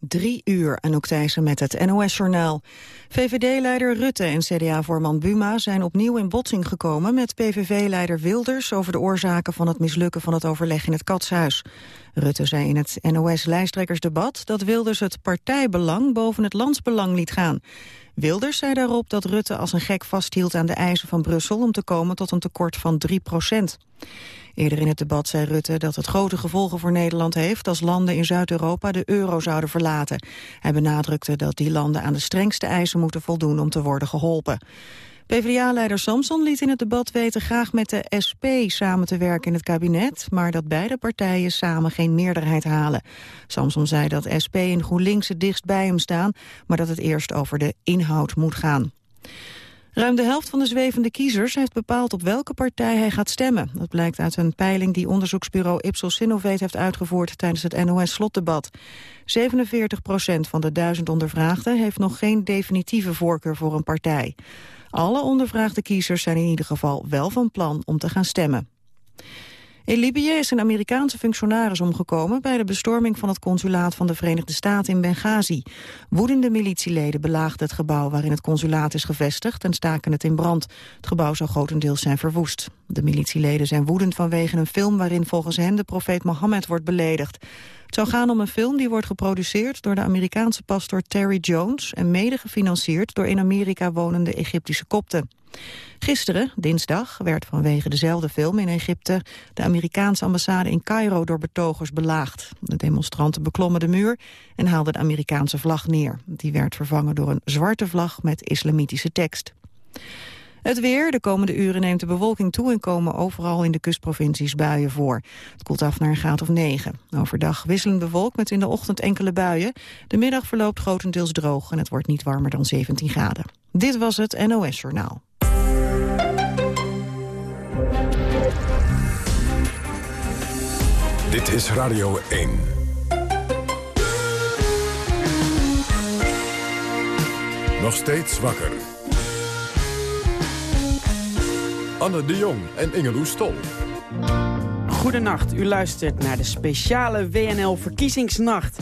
Drie uur, en ook Thijssen met het NOS-journaal. VVD-leider Rutte en CDA-voorman Buma zijn opnieuw in botsing gekomen... met PVV-leider Wilders over de oorzaken van het mislukken van het overleg in het Katshuis. Rutte zei in het NOS-lijsttrekkersdebat dat Wilders het partijbelang boven het landsbelang liet gaan. Wilders zei daarop dat Rutte als een gek vasthield aan de eisen van Brussel... om te komen tot een tekort van 3 procent. Eerder in het debat zei Rutte dat het grote gevolgen voor Nederland heeft... als landen in Zuid-Europa de euro zouden verlaten. Hij benadrukte dat die landen aan de strengste eisen moeten voldoen om te worden geholpen. PvdA-leider Samson liet in het debat weten graag met de SP samen te werken in het kabinet, maar dat beide partijen samen geen meerderheid halen. Samson zei dat SP en GroenLinks het dichtst bij hem staan, maar dat het eerst over de inhoud moet gaan. Ruim de helft van de zwevende kiezers heeft bepaald op welke partij hij gaat stemmen. Dat blijkt uit een peiling die onderzoeksbureau Ipsos Sinovate heeft uitgevoerd tijdens het NOS-slotdebat. 47 procent van de duizend ondervraagden heeft nog geen definitieve voorkeur voor een partij. Alle ondervraagde kiezers zijn in ieder geval wel van plan om te gaan stemmen. In Libië is een Amerikaanse functionaris omgekomen bij de bestorming van het consulaat van de Verenigde Staten in Benghazi. Woedende militieleden belaagden het gebouw waarin het consulaat is gevestigd en staken het in brand. Het gebouw zou grotendeels zijn verwoest. De militieleden zijn woedend vanwege een film waarin volgens hen de profeet Mohammed wordt beledigd. Het zou gaan om een film die wordt geproduceerd door de Amerikaanse pastor Terry Jones en mede gefinancierd door in Amerika wonende Egyptische kopten. Gisteren, dinsdag, werd vanwege dezelfde film in Egypte... de Amerikaanse ambassade in Cairo door betogers belaagd. De demonstranten beklommen de muur en haalden de Amerikaanse vlag neer. Die werd vervangen door een zwarte vlag met islamitische tekst. Het weer. De komende uren neemt de bewolking toe en komen overal in de kustprovincies buien voor. Het koelt af naar een graad of 9. Overdag wisselend bewolkt met in de ochtend enkele buien. De middag verloopt grotendeels droog en het wordt niet warmer dan 17 graden. Dit was het NOS Journaal. Dit is Radio 1. Nog steeds wakker. Anne de Jong en Ingeloes Stol. Goedenacht, u luistert naar de speciale WNL-verkiezingsnacht.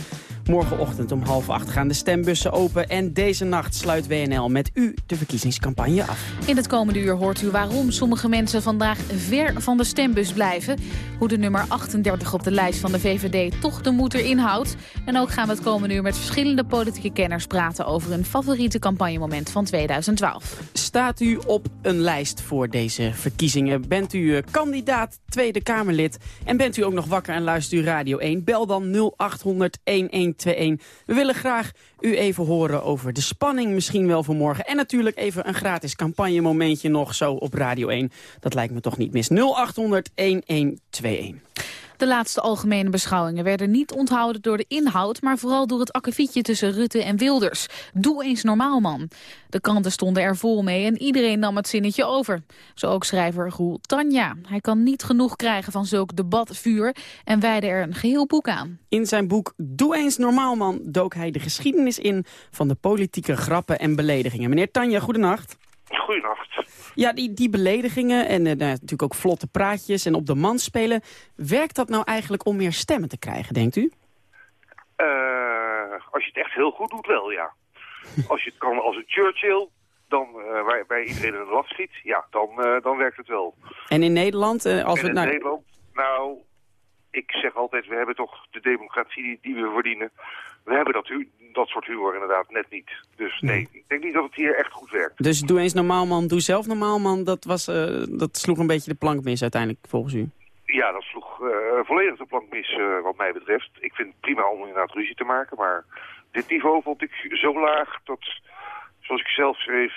Morgenochtend om half acht gaan de stembussen open... en deze nacht sluit WNL met u de verkiezingscampagne af. In het komende uur hoort u waarom sommige mensen vandaag ver van de stembus blijven. Hoe de nummer 38 op de lijst van de VVD toch de moed erin houdt. En ook gaan we het komende uur met verschillende politieke kenners praten... over hun favoriete campagnemoment van 2012. Staat u op een lijst voor deze verkiezingen? Bent u eh, kandidaat Tweede Kamerlid? En bent u ook nog wakker en luistert u Radio 1? Bel dan 0800 11 we willen graag u even horen over de spanning misschien wel voor morgen. En natuurlijk even een gratis campagnemomentje nog zo op Radio 1. Dat lijkt me toch niet mis. 0800 1121. De laatste algemene beschouwingen werden niet onthouden door de inhoud... maar vooral door het akkefietje tussen Rutte en Wilders. Doe eens normaal, man. De kranten stonden er vol mee en iedereen nam het zinnetje over. Zo ook schrijver Roel Tanja. Hij kan niet genoeg krijgen van zulk debatvuur... en wijde er een geheel boek aan. In zijn boek Doe eens normaal, man... dook hij de geschiedenis in van de politieke grappen en beledigingen. Meneer Tanja, goedenacht. Goedenacht. Ja, die, die beledigingen en uh, natuurlijk ook vlotte praatjes en op de man spelen. Werkt dat nou eigenlijk om meer stemmen te krijgen, denkt u? Uh, als je het echt heel goed doet, wel, ja. als je het kan als een Churchill, dan, uh, waar, waar iedereen in de lach schiet, ja, dan, dan werkt het wel. En in Nederland? als en we, in Nederland, nou, ik zeg altijd, we hebben toch de democratie die, die we verdienen. We hebben dat, dat soort humor inderdaad net niet. Dus nee, ik denk niet dat het hier echt goed werkt. Dus doe eens normaal man, doe zelf normaal man, dat, was, uh, dat sloeg een beetje de plank mis uiteindelijk volgens u? Ja, dat sloeg uh, volledig de plank mis uh, wat mij betreft. Ik vind het prima om inderdaad ruzie te maken, maar dit niveau vond ik zo laag dat, zoals ik zelf schreef,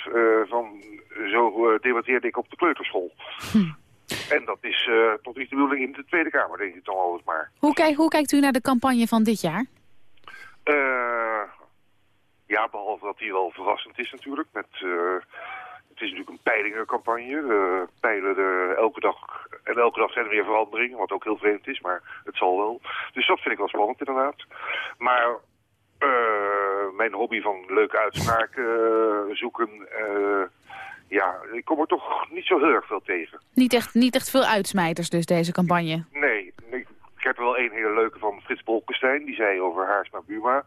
van zo debatteerde ik op de kleuterschool. Hm. En dat is uh, tot niet de bedoeling in de Tweede Kamer, denk ik dan altijd maar. Hoe, kijk, hoe kijkt u naar de campagne van dit jaar? Uh, ja, behalve dat die wel verrassend is natuurlijk. Met, uh, het is natuurlijk een peilingencampagne. We peilen er elke dag. En elke dag zijn er weer veranderingen, wat ook heel vreemd is, maar het zal wel. Dus dat vind ik wel spannend inderdaad. Maar mijn hobby van leuke uitspraken zoeken ja, ik kom er toch niet zo heel erg veel tegen. Niet echt, niet echt veel uitsmijters dus, deze campagne? Nee, nee Ik heb er wel een hele leuke van Frits Bolkestein. Die zei over Haarsma Buma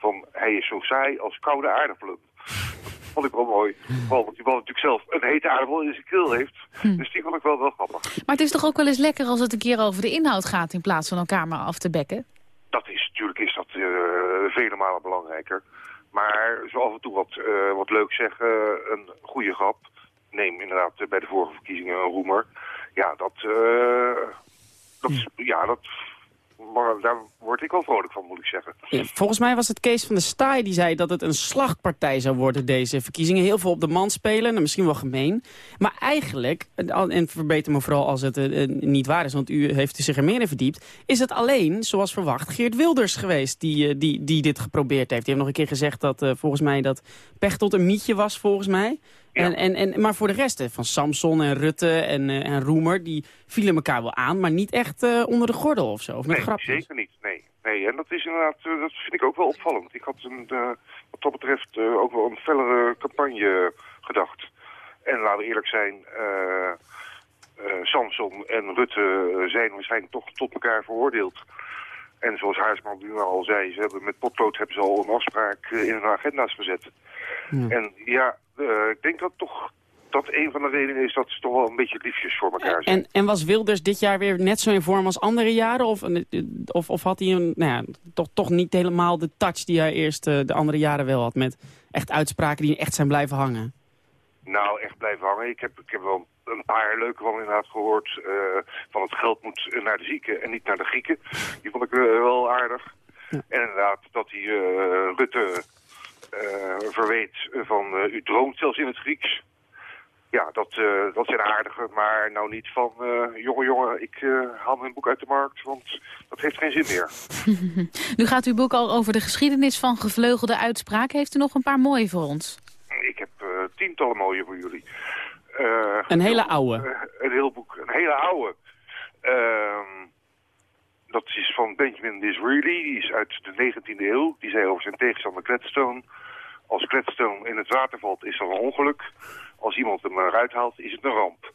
van hij is zo saai als koude aardappelen. Dat vond ik wel mooi. Vooral omdat die man natuurlijk zelf een hete aardappel in zijn keel heeft. Dus die vond ik wel wel grappig. Maar het is toch ook wel eens lekker als het een keer over de inhoud gaat... in plaats van elkaar maar af te bekken? Dat is, natuurlijk is dat eh, vele malen belangrijker. Maar zo af en toe wat, eh, wat leuk zeggen, een goede grap. Neem inderdaad eh, bij de vorige verkiezingen een roemer. Ja, dat, dat, ja, dat, maar daar word ik wel vrolijk van, moet ik zeggen. Ja, volgens mij was het Kees van der Staaij die zei dat het een slachtpartij zou worden, deze verkiezingen. Heel veel op de man spelen, en misschien wel gemeen. Maar eigenlijk, en verbeter me vooral als het eh, eh, niet waar is, want u heeft zich er meer in verdiept, is het alleen, zoals verwacht, Geert Wilders geweest die, eh, die, die dit geprobeerd heeft. Die heeft nog een keer gezegd dat volgens mij dat Pechtold een mietje was, volgens mij. Ja. En, en, en, maar voor de rest, van Samson en Rutte en, eh, en Roemer, die vielen elkaar wel aan, maar niet echt eh, onder de gordel of zo. Of met Nee, grapjes. zeker niet. Nee. nee, en dat is inderdaad, eh, dat vind ik ook wel opvallend. Ik had een, wat dat betreft ook wel een fellere campagne gedacht. En laten we eerlijk zijn, Samson en Rutte zijn waarschijnlijk toch tot elkaar veroordeeld. En zoals Haarsman nu al zei, ze hebben met potlood hebben ze al een afspraak eh, in hun agenda's gezet. Ja. En ja, eh, ik denk dat toch dat een van de redenen is dat ze toch wel een beetje liefjes voor elkaar zijn. En, en was Wilders dit jaar weer net zo in vorm als andere jaren? Of, of, of had hij een, nou ja, toch, toch niet helemaal de touch die hij eerst eh, de andere jaren wel had? Met echt uitspraken die echt zijn blijven hangen? Nou, echt blijven hangen. Ik heb, ik heb wel een paar leuke van inderdaad gehoord. eh, van het geld moet naar de zieken en niet naar de Grieken. Die vond ik eh, wel aardig. En inderdaad dat hij eh, Rutte eh, verweet van uh, u droomt zelfs in het Grieks. Ja, dat, uh, dat zijn aardige, maar nou niet van... Uh, jongen, jongen, ik uh, haal mijn boek uit de markt, want dat heeft geen zin meer. nu gaat uw boek al over de geschiedenis van gevleugelde uitspraken. Heeft u nog een paar mooie voor ons? Ik heb uh, tientallen mooie voor jullie. Een hele oude? een heel boek, een hele oude. Ehm, dat is van Benjamin Disraeli, die is uit de 19e eeuw. Die zei over zijn tegenstander Gladstone... Als Gladstone in het water valt, is er een ongeluk. Als iemand hem eruit haalt, is het een ramp.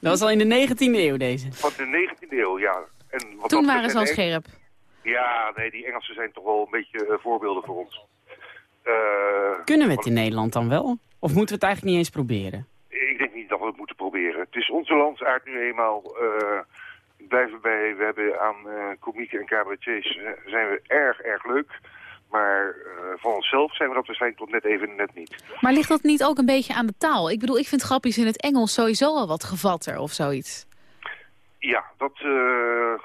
Dat was al in de 19e eeuw, deze. Van de 19e eeuw, ja. En wat Toen waren ze al scherp. Ja, nee, die Engelsen zijn toch wel een beetje uh, voorbeelden voor ons. Uh, Kunnen we het in Nederland dan wel? Of moeten we het eigenlijk niet eens proberen? Ik denk niet dat we het moeten proberen. Het is onze landsaard nu eenmaal... Uh, blijven bij, we hebben aan uh, komieken en cabaretiers zijn we erg, erg leuk. Maar uh, van onszelf zijn we dat waarschijnlijk tot net even net niet. Maar ligt dat niet ook een beetje aan de taal? Ik bedoel, ik vind grapjes in het Engels sowieso al wat gevatter of zoiets. Ja, dat uh,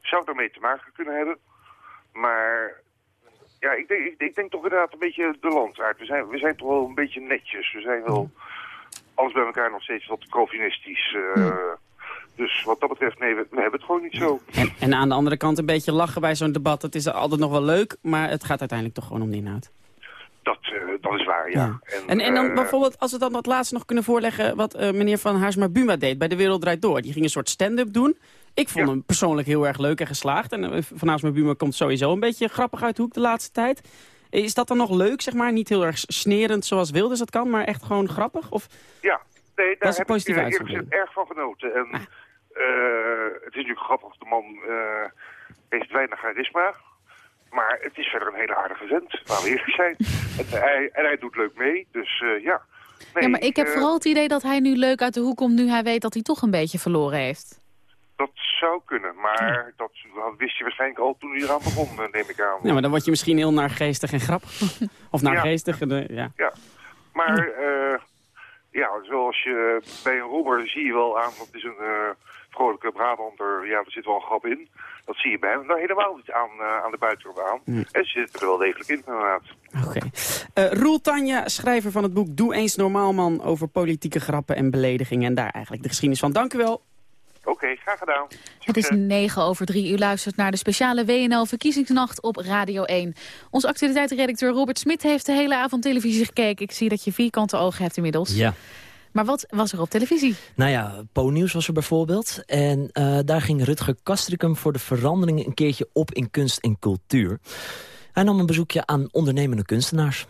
zou daarmee te maken kunnen hebben. Maar ja, ik denk, ik, ik denk toch inderdaad een beetje de landsaard. We zijn, we zijn toch wel een beetje netjes. We zijn wel alles bij elkaar nog steeds wat provinistisch. Uh, hm. Dus wat dat betreft, nee, we, we, hebben het gewoon niet zo. En, en aan de andere kant een beetje lachen bij zo'n debat. Dat is altijd nog wel leuk, maar het gaat uiteindelijk toch gewoon om de inhoud. Dat, uh, dat is waar, ja. ja. En, en, en, dan uh, bijvoorbeeld, als we dan dat laatste nog kunnen voorleggen... wat uh, meneer Van Haarsma Buma deed bij De Wereld Draait Door. Die ging een soort stand-up doen. Ik vond ja. hem persoonlijk heel erg leuk en geslaagd. En eh, Van Haarsma Buma komt sowieso een beetje grappig uit de hoek de laatste tijd. Is dat dan nog leuk, zeg maar? Niet heel erg snerend zoals Wilders dat kan, maar echt gewoon grappig? Of... Ja, nee, daar heb positief ik eerlijk erg van genoten. En, ah. Uh, het is natuurlijk grappig, de man uh, heeft weinig charisma. Maar het is verder een hele aardige vent, waar we eerlijk zijn. en, hij, en hij doet leuk mee, dus uh, ja. Nee, ja, maar ik heb vooral het idee dat hij nu leuk uit de hoek komt... nu hij weet dat hij toch een beetje verloren heeft. Dat zou kunnen, maar dat wist je waarschijnlijk al toen hij eraan begon, neem ik aan. Ja, maar dan word je misschien heel naargeestig en grappig. of naargeestig, ja. ja. ja. Maar... ja, zoals je bij een roemer zie je wel aan, dat is een uh, vrolijke Brabander, ja, er zit wel een grap in. Dat zie je bij hem nou, helemaal niet aan, uh, aan de buitenkant aan. Hmm. En ze zitten er wel degelijk in, inderdaad. Oké. Okay. Roel Tanja, schrijver van het boek Doe eens normaal man over politieke grappen en beledigingen. En daar eigenlijk de geschiedenis van. Dank u wel. Oké, okay, graag gedaan. Het is 9 over 3. U luistert naar de speciale WNL-verkiezingsnacht op Radio 1. Onze actualiteitsredacteur Robert Smit heeft de hele avond televisie gekeken. Ik zie dat je vierkante ogen hebt inmiddels. Ja. Maar wat was er op televisie? Nou ja, Po-nieuws was er bijvoorbeeld. En uh, daar ging Rutger Kastrikum voor de verandering een keertje op in kunst en cultuur. Hij nam een bezoekje aan ondernemende kunstenaars.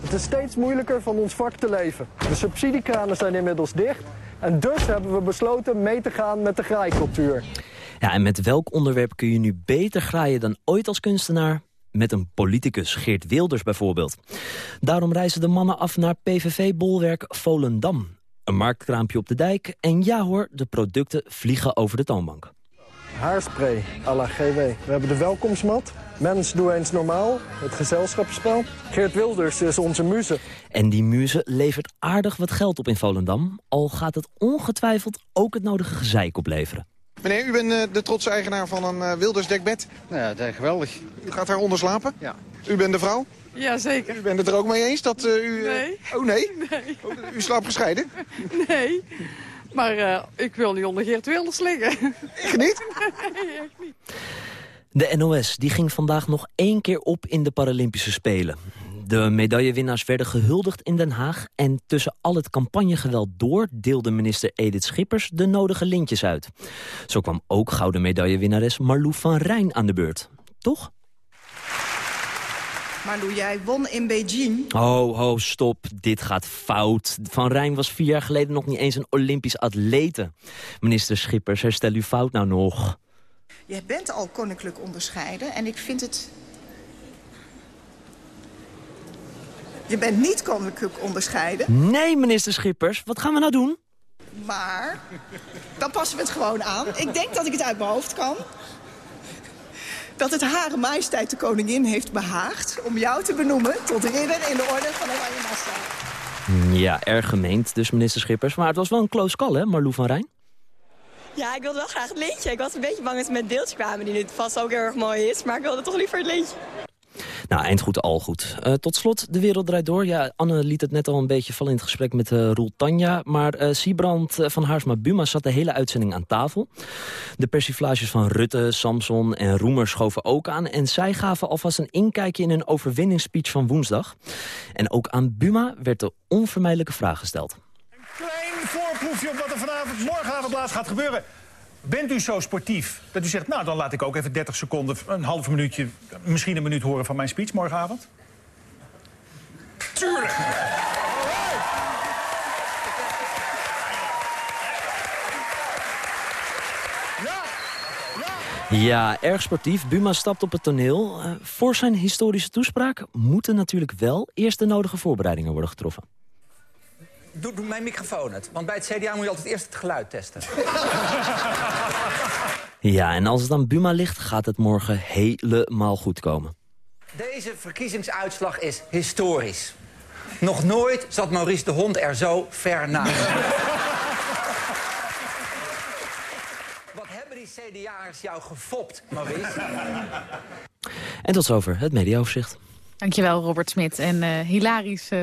Het is steeds moeilijker van ons vak te leven. De subsidiekranen zijn inmiddels dicht. En dus hebben we besloten mee te gaan met de graaicultuur. Ja, en met welk onderwerp kun je nu beter graaien dan ooit als kunstenaar? Met een politicus, Geert Wilders bijvoorbeeld. Daarom reizen de mannen af naar PVV-bolwerk Volendam. Een marktkraampje op de dijk en ja hoor, de producten vliegen over de toonbank. Haarspray à la GW. We hebben de welkomstmat. Mens, doe eens normaal. Het gezelschapsspel. Geert Wilders is onze muze. En die muze levert aardig wat geld op in Volendam. Al gaat het ongetwijfeld ook het nodige gezeik opleveren. Meneer, u bent uh, de trotse eigenaar van een uh, Wilders dekbed. Ja, dat is geweldig. U gaat daaronder slapen? Ja. U bent de vrouw? Ja, zeker. U bent het er ook mee eens dat uh, u... Nee. Oh, nee? Nee. Oh, u slaapt gescheiden? Nee. Maar ik wil niet onder Geert Wilders liggen. Echt niet? Nee, echt niet. De NOS die ging vandaag nog één keer op in de Paralympische Spelen. De medaillewinnaars werden gehuldigd in Den Haag... en tussen al het campagnegeweld door deelde minister Edith Schippers de nodige lintjes uit. Zo kwam ook gouden medaillewinnares Marlou van Rijn aan de beurt. Toch? Marlou, jij won in Beijing. Ho, ho, stop. Dit gaat fout. Van Rijn was vier jaar geleden nog niet eens een Olympisch atlete. Minister Schippers, herstel uw fout nou nog. Je bent al koninklijk onderscheiden en ik vind het... Je bent niet koninklijk onderscheiden. Nee, minister Schippers. Wat gaan we nou doen? Maar dan passen we het gewoon aan. Ik denk dat ik het uit mijn hoofd kan. Dat het Hare Majesteit de Koningin heeft behaagd om jou te benoemen tot ridder in de orde van Oranje Nassau. Ja, erg gemeend dus, minister Schippers. Maar het was wel een close call, hè, Marlou van Rijn? Ja, ik wilde wel graag het lintje. Ik was een beetje bang dat ze met deeltjes kwamen, die nu vast ook heel erg mooi is. Maar ik wilde toch liever het lintje. Nou, eind goed, al goed. Uh, tot slot, de wereld draait door. Ja, Anne liet het net al een beetje vallen in het gesprek met uh, Roel Tanja. Maar uh, Siebrand van Haarsma Buma zat de hele uitzending aan tafel. De persiflages van Rutte, Samson en Roemer schoven ook aan. En zij gaven alvast een inkijkje in hun overwinningsspeech van woensdag. En ook aan Buma werd de onvermijdelijke vraag gesteld. Een klein voorproefje op wat er vanavond morgenavond laat gaat gebeuren. Bent u zo sportief dat u zegt, nou dan laat ik ook even 30 seconden, een half minuutje, misschien een minuut horen van mijn speech morgenavond? Tuurlijk! Ja, erg sportief. Buma stapt op het toneel. Uh, voor zijn historische toespraak moeten natuurlijk wel eerst de nodige voorbereidingen worden getroffen. Doe, doe mijn microfoon het. Want bij het CDA moet je altijd eerst het geluid testen. Ja, en als het aan Buma ligt, gaat het morgen helemaal goed komen. Deze verkiezingsuitslag is historisch. Nog nooit zat Maurice de Hond er zo ver naast. Wat hebben die CDA'ers jou gefopt, Maurice? En tot zover het mediaoverzicht. Dankjewel, Robert Smit. En uh, hilarisch... Uh,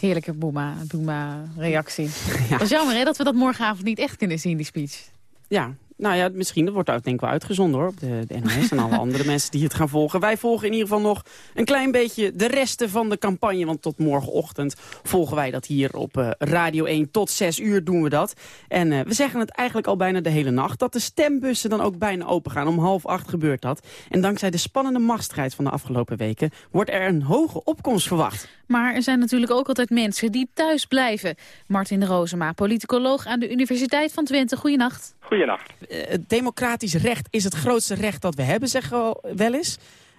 Heerlijke Boema-reactie. Ja. Het was jammer hè, dat we dat morgenavond niet echt kunnen zien, die speech. Ja, nou ja, misschien dat wordt dat denk ik wel uitgezonden hoor, op de, de NOS en alle andere mensen die het gaan volgen. Wij volgen in ieder geval nog een klein beetje de resten van de campagne, want tot morgenochtend volgen wij dat hier op uh, Radio 1. Tot 6 uur doen we dat. En uh, we zeggen het eigenlijk al bijna de hele nacht, dat de stembussen dan ook bijna open gaan. Om half acht gebeurt dat. En dankzij de spannende machtsstrijd van de afgelopen weken wordt er een hoge opkomst verwacht. Maar er zijn natuurlijk ook altijd mensen die thuis blijven. Martin de Rozema, politicoloog aan de Universiteit van Twente. Goedenacht. Goedenacht. Het democratisch recht is het grootste recht dat we hebben, zeggen we wel eens.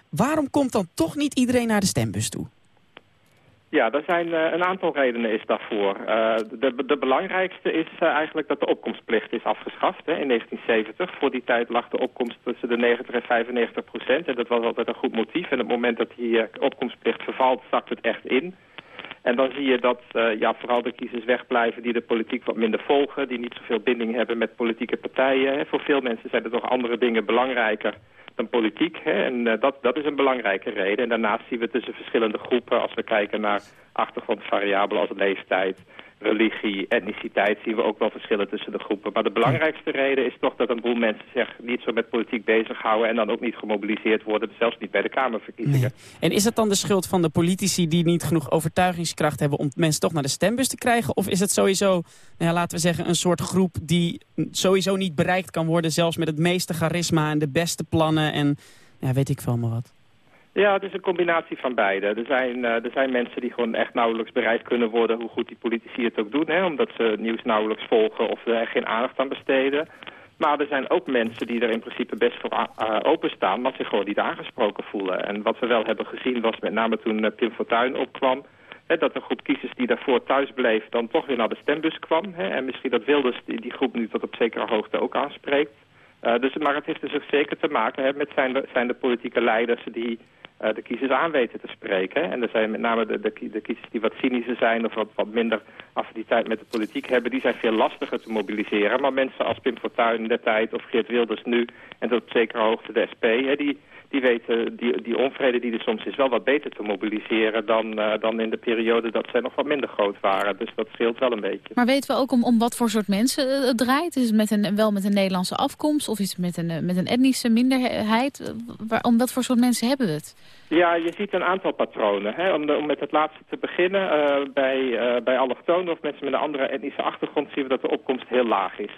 Waarom komt dan toch niet iedereen naar de stembus toe? Ja, er zijn uh, een aantal redenen is daarvoor. Uh, de, de belangrijkste is uh, eigenlijk dat de opkomstplicht is afgeschaft hè, in 1970. Voor die tijd lag de opkomst tussen de 90 en 95 procent. En dat was altijd een goed motief. En op het moment dat die opkomstplicht vervalt, zakt het echt in. En dan zie je dat uh, ja, vooral de kiezers wegblijven die de politiek wat minder volgen. Die niet zoveel binding hebben met politieke partijen. Hè. Voor veel mensen zijn er toch andere dingen belangrijker dan politiek. Hè. En uh, dat, dat is een belangrijke reden. En daarnaast zien we tussen verschillende groepen, als we kijken naar achtergrondvariabelen als leeftijd, religie, etniciteit, zien we ook wel verschillen tussen de groepen. Maar de belangrijkste reden is toch dat een boel mensen zich niet zo met politiek bezighouden en dan ook niet gemobiliseerd worden, zelfs niet bij de Kamerverkiezingen. En is het dan de schuld van de politici die niet genoeg overtuigingskracht hebben om mensen toch naar de stembus te krijgen? Of is het sowieso, nou ja, laten we zeggen, een soort groep die sowieso niet bereikt kan worden, zelfs met het meeste charisma en de beste plannen en ja, weet ik veel maar wat? Ja, het is een combinatie van beide. Er zijn, uh, er zijn mensen die gewoon echt nauwelijks bereikt kunnen worden... hoe goed die politici het ook doen, hè, omdat ze nieuws nauwelijks volgen of er geen aandacht aan besteden. Maar er zijn ook mensen die er in principe best voor uh, openstaan... maar zich gewoon niet aangesproken voelen. En wat we wel hebben gezien was met name toen uh, Pim Fortuyn opkwam... Hè, dat een groep kiezers die daarvoor thuis bleef... dan toch weer naar de stembus kwam. Hè, en misschien dat Wilders die, die groep nu tot op zekere hoogte ook aanspreekt. Dus, maar het heeft dus ook zeker te maken met zijn de, zijn de politieke leiders... die de kiezers aan weten te spreken. En er zijn met name de, de, de, kiezers die wat cynischer zijn... of wat, wat minder affiniteit met de politiek hebben... die zijn veel lastiger te mobiliseren. Maar mensen als Pim Fortuyn in de tijd of Geert Wilders nu... en tot op zekere hoogte de SP... Hè, die, die weten die, die onvrede die er soms is wel wat beter te mobiliseren... Dan, uh, dan in de periode dat zij nog wat minder groot waren. Dus dat scheelt wel een beetje. Maar weten we ook om, om wat voor soort mensen het draait? Is het met een, wel met een Nederlandse afkomst of is het met een, met een etnische minderheid? Waar, om wat voor soort mensen hebben we het? Ja, je ziet een aantal patronen. Hè? Om, de, om met het laatste te beginnen, uh, bij, uh, bij allochtonen of mensen met een andere etnische achtergrond zien we dat de opkomst heel laag is.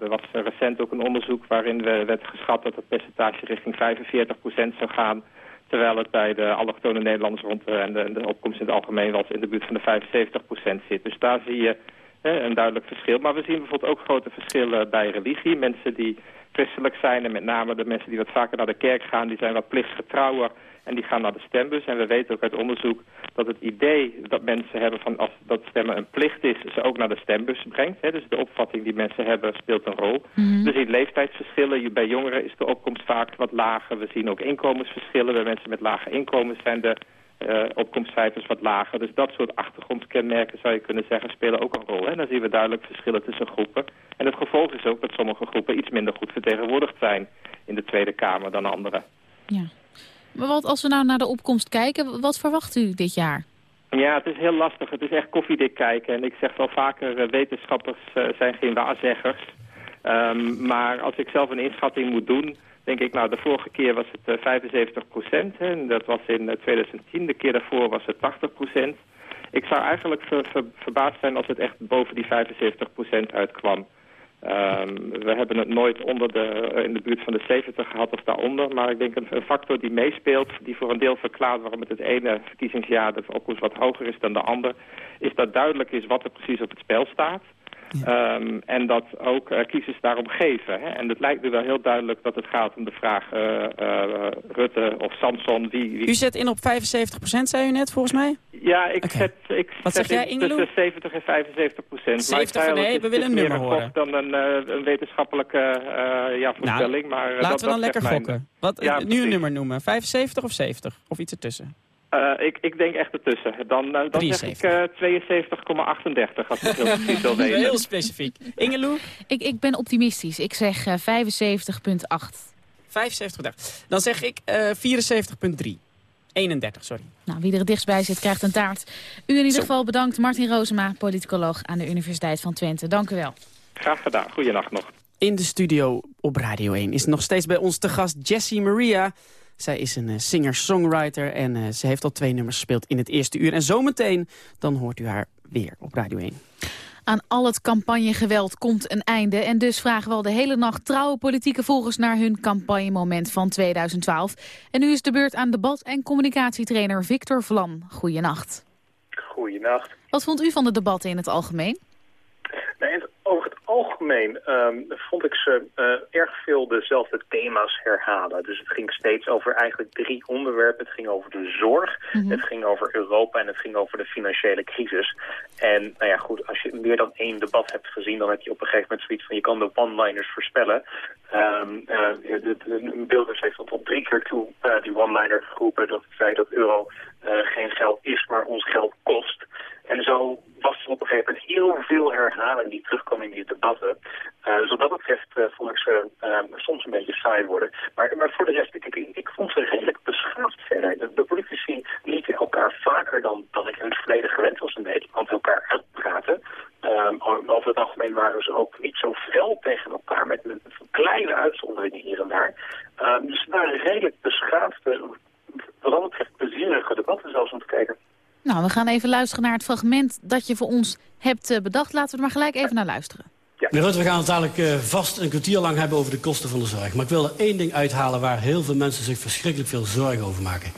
Er was recent ook een onderzoek waarin we, werd geschat dat het percentage richting 45 zou gaan. Terwijl het bij de allochtone Nederlanders rond en de, de, opkomst in het algemeen wel in de buurt van de 75% zit. Dus daar zie je hè, een duidelijk verschil. Maar we zien bijvoorbeeld ook grote verschillen bij religie. Mensen die christelijk zijn en met name de mensen die wat vaker naar de kerk gaan, die zijn wat plichtsgetrouwer en die gaan naar de stembus. En we weten ook uit onderzoek dat het idee dat mensen hebben van als dat stemmen een plicht is, ze ook naar de stembus brengt. Hè. Dus de opvatting die mensen hebben speelt een rol. Mm -hmm. We zien leeftijdsverschillen. Bij jongeren is de opkomst vaak wat lager. We zien ook inkomensverschillen. Bij mensen met lage inkomens zijn de uh, opkomstcijfers wat lager. Dus dat soort achtergrondkenmerken zou je kunnen zeggen spelen ook een rol. En dan zien we duidelijk verschillen tussen groepen. En het gevolg is ook dat sommige groepen iets minder goed vertegenwoordigd zijn in de Tweede Kamer dan andere. Ja. Maar wat als we nou naar de opkomst kijken, wat verwacht u dit jaar? Ja, het is heel lastig. Het is echt koffiedik kijken. En ik zeg wel vaker, uh, wetenschappers uh, zijn geen waarzeggers. Um, maar als ik zelf een inschatting moet doen, denk ik, nou, de vorige keer was het uh, 75 procent. En dat was in 2010. De keer daarvoor was het 80 procent. Ik zou eigenlijk ver, verbaasd zijn als het echt boven die 75 procent uitkwam. Um, we hebben het nooit onder de, in de buurt van de 70 gehad of daaronder. Maar ik denk een, een factor die meespeelt, die voor een deel verklaart waarom het het ene verkiezingsjaar de opkomst wat hoger is dan de ander, is dat duidelijk is wat er precies op het spel staat. Ja. Um, en dat ook uh, kiezers daarom geven. Hè? En het lijkt nu wel heel duidelijk dat het gaat om de vraag uh, uh, Rutte of Samson. Wie, wie... U zet in op 75% zei u net, volgens mij? Ja, ik okay. zet, ik Wat zet zeg jij, Ingeloe? tussen 70 en 75 procent. 70 van nee, we willen een nummer horen. dan een, een wetenschappelijke ja, voorspelling. Nou, maar, laten dat, we dan lekker mijn... gokken. Wat, ja, nu precies. een nummer noemen. 75 of 70? Of iets ertussen? Uh, ik, ik denk echt ertussen. Dan, uh, dan zeg ik uh, 72,38 als ik heel precies wil weten. Heel specifiek. Ingeloe? Ik, ik ben optimistisch. Ik zeg 75,8. 75,8. Dan zeg ik 74,3. 31, sorry. Nou, wie er het dichtstbij zit, krijgt een taart. U in ieder Zo. geval bedankt. Martin Roosema, politicoloog aan de Universiteit van Twente. Dank u wel. Graag gedaan. Goeienacht nog. In de studio op Radio 1 is nog steeds bij ons te gast Jessie Maria... Zij is een uh, singer-songwriter en uh, ze heeft al twee nummers gespeeld in het eerste uur. En zometeen, dan hoort u haar weer op Radio 1. Aan al het campagnegeweld komt een einde. En dus vragen we al de hele nacht trouwe politieke volgers naar hun campagnemoment van 2012. En nu is de beurt aan debat- en communicatietrainer Victor Vlam. Goeienacht. Goeienacht. Wat vond u van de debatten in het algemeen? Algemeen um, vond ik ze uh, erg veel dezelfde thema's herhalen. Dus het ging steeds over eigenlijk drie onderwerpen. Het ging over de zorg, mm -hmm. het ging over Europa en het ging over de financiële crisis. En nou ja, goed, als je meer dan één debat hebt gezien, dan heb je op een gegeven moment zoiets van je kan de one-liners voorspellen. Um, uh, de, de Bilders heeft tot drie keer toe uh, die one-liner geroepen dat zei dat euro geen geld is, maar ons geld kost. En zo was er op een gegeven moment heel veel herhaling die terugkomen in die debatten. Uh, dus wat dat betreft uh, vond ik ze uh, soms een beetje saai worden. Maar, maar voor de rest, ik, ik, ik vond ze redelijk beschaafd verder. De, politici lieten elkaar vaker dan, dan ik in het verleden gewend was in Nederland elkaar uitpraten. Um, over het algemeen waren ze ook niet zo fel tegen elkaar, met, met kleine uitzonderingen hier en daar. Um, dus ze waren redelijk beschaafd, wat dat betreft plezierige debatten zelfs om te kijken. Nou, we gaan even luisteren naar het fragment dat je voor ons hebt bedacht. Laten we er maar gelijk even naar luisteren. Ja. Meneer Rutte, we gaan het dadelijk uh, vast een kwartier lang hebben over de kosten van de zorg. Maar ik wil er één ding uithalen waar heel veel mensen zich verschrikkelijk veel zorgen over maken.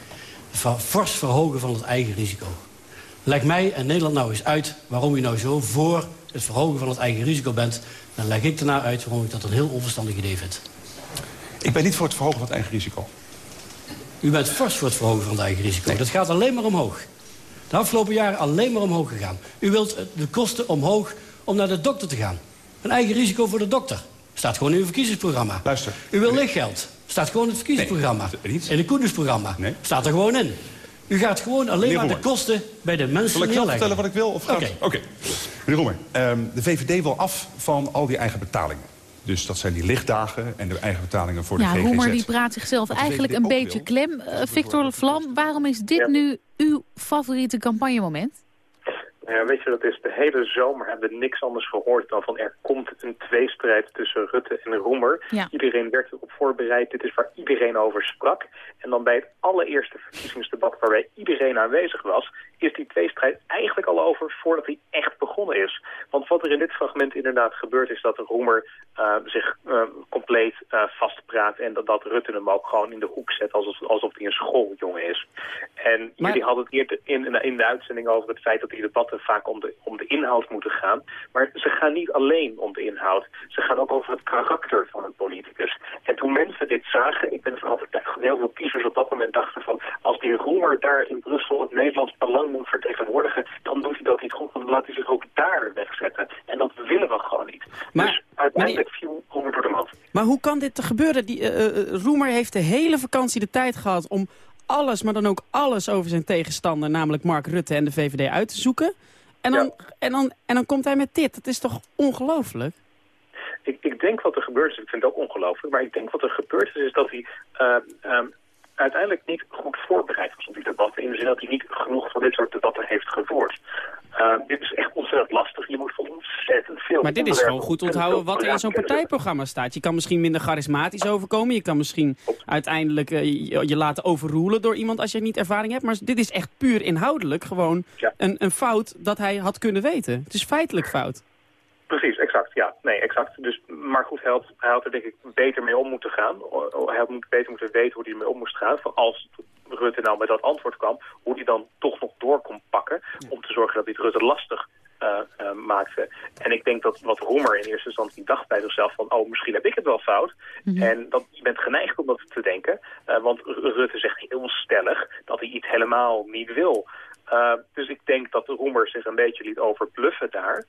Het fors verhogen van het eigen risico. Leg mij en Nederland nou eens uit waarom u nou zo voor het verhogen van het eigen risico bent... dan leg ik ernaar uit waarom ik dat een heel onverstandig idee vind. Ik ben niet voor het verhogen van het eigen risico. U bent fors voor het verhogen van het eigen risico. Dat gaat alleen maar omhoog. De afgelopen jaren alleen maar omhoog gegaan. U wilt de kosten omhoog om naar de dokter te gaan. Een eigen risico voor de dokter. Staat gewoon in uw verkiezingsprogramma. Luister. U wil lichtgeld. Staat gewoon in het verkiezingsprogramma. Nee, in het koendersprogramma. Staat er gewoon in. U gaat gewoon alleen maar de kosten bij de mensen Zal ik zelf vertellen wat ik wil? Of gaat... Oké. Meneer Roemer, ehm, de VVD wil af van al die eigen betalingen. Dus dat zijn die lichtdagen en de eigen betalingen voor Ja, de GGZ. Roemer die praat zichzelf eigenlijk een beetje wil. klem. Eh, Victor Vlam, waarom is dit nu uw favoriete campagnemoment? Nou Ja, weet je, dat is de hele zomer hebben we niks anders gehoord dan van er komt een tweestrijd tussen Rutte en Roemer. Ja. Iedereen werd erop voorbereid, dit is waar iedereen over sprak. En dan bij het allereerste verkiezingsdebat waarbij iedereen aanwezig was, is die tweestrijd eigenlijk al over voordat hij echt begonnen is. Want wat er in dit fragment inderdaad gebeurt is dat Roemer eh, zich eh, compleet eh, vastpraat en dat, dat Rutte hem ook gewoon in de hoek zet alsof, alsof hij een schooljongen is. En jullie hadden het eerder in, in, in de uitzending over het feit dat die debatten vaak om de, om de inhoud moeten gaan. Maar ze gaan niet alleen om de inhoud. Ze gaan ook over het karakter van een politicus. En toen mensen dit zagen, ik ben ervan overtuigd dat heel veel kiezers op dat moment dachten van... als die Roemer daar in Brussel het Nederlands belang moet vertegenwoordigen... dan doet hij dat niet goed, dan laat hij zich ook daar wegzetten. En dat willen we gewoon niet. dus uiteindelijk viel Roemer door de mat. Maar hoe kan dit gebeuren? Die, eh, eh, Roemer heeft de hele vakantie de tijd gehad om alles, maar dan ook alles over zijn tegenstander, namelijk Mark Rutte en de VVD, uit te zoeken. En dan, en dan, en dan komt hij met dit. Dat is toch ongelooflijk? Ik, ik denk wat er gebeurd is, ik vind het ook ongelooflijk, maar ik denk wat er gebeurd is, is dat hij eh, ehm, uiteindelijk niet goed voorbereid was op die debatten. In de zin dat hij niet genoeg van dit soort debatten heeft gevoerd. Eh, dit is echt ontzettend lastig. Je moet voor ontzettend veel... Maar dit is gewoon goed onthouden wat er in zo'n partijprogramma staat. Je kan misschien minder charismatisch overkomen. Je kan misschien uiteindelijk eh, je, je laten overroelen door iemand als je niet ervaring hebt. Maar dit is echt puur inhoudelijk gewoon een, een fout dat hij had kunnen weten. Het is feitelijk fout. Precies, exact. Ja, nee, exact. Dus, maar goed, hij had, hij had er denk ik beter mee om moeten gaan. Hij had moet- beter moeten weten hoe hij ermee om moest gaan. Als Rutte nou met dat antwoord kwam, hoe hij dan toch nog door kon pakken. Om te zorgen dat hij het Rutte lastig eh, eh, maakte. En ik denk dat wat Roemer in eerste instantie dacht bij zichzelf van... oh, misschien heb ik het wel fout. En dat, je bent geneigd om dat te denken. eh, want Rutte zegt heel stellig dat hij iets helemaal niet wil. Dus ik denk dat de Roemer zich een beetje liet overbluffen daar.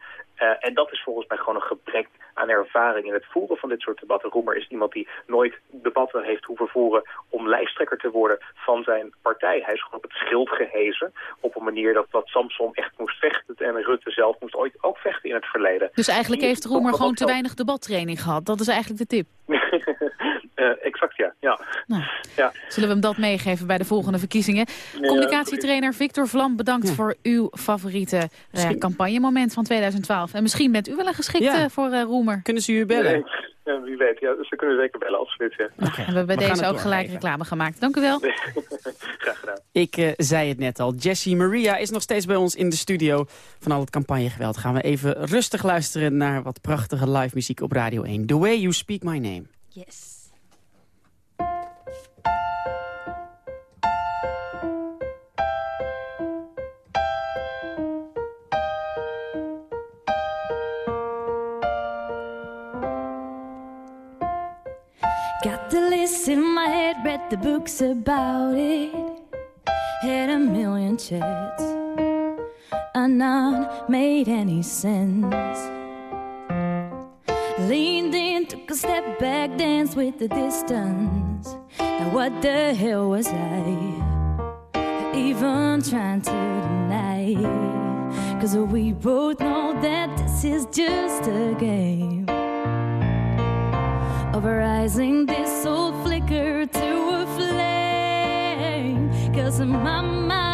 En dat is volgens mij gewoon een gebrek aan ervaring in het voeren van dit soort debatten. Roemer is iemand die nooit debatten heeft hoeven voeren om lijsttrekker te worden van zijn partij. Hij is gewoon op het schild gehezen op een manier dat, dat Samson echt moest vechten. En Rutte zelf moest ooit ook vechten in het verleden. Dus eigenlijk heeft Roemer gewoon te weinig debattraining gehad. Dat is eigenlijk de tip. Uh, exact, ja. ja. Nou. ja. Zullen we hem dat meegeven bij de volgende verkiezingen? Communicatietrainer Victor Vlam, bedankt voor uw favoriete uh, campagnemoment van 2012. En misschien bent u wel een geschikte Ja. voor uh, Roemer. Kunnen ze u bellen? Nee, wie weet, ja, ze kunnen zeker bellen, absoluut. Ja. En we hebben bij We deze ook gelijk reclame gemaakt. Dank u wel. Graag gedaan. Ik eh, zei het net al, Jessie Maria is nog steeds bij ons in de studio. Van al het campagnegeweld gaan we even rustig luisteren naar wat prachtige live muziek op Radio 1. The Way You Speak My Name. Yes. In my head, read the books about it. Had a million chats, and none made any sense. Leaned in, took a step back, danced with the distance. Now, what the hell was I even trying to deny? Cause we both know that this is just a game of rising this old to a flame. Cause my mind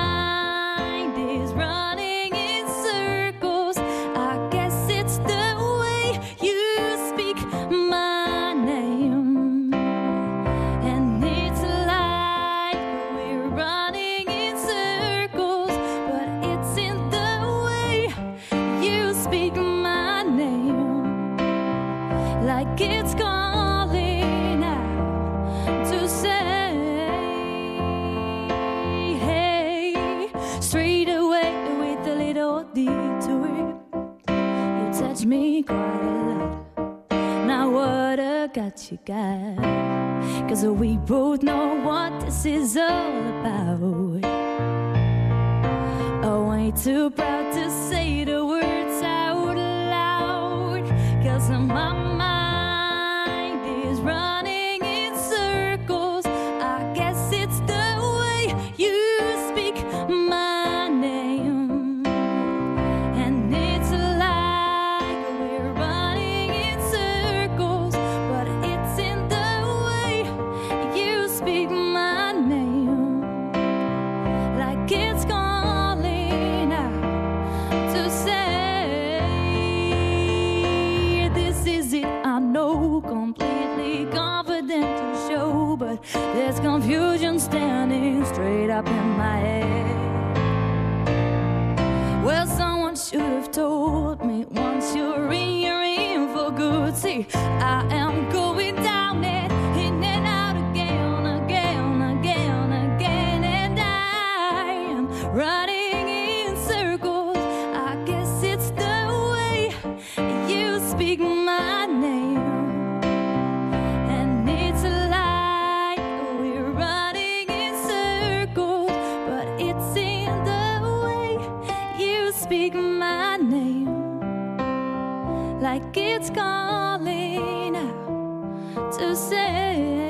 like it's calling out to say.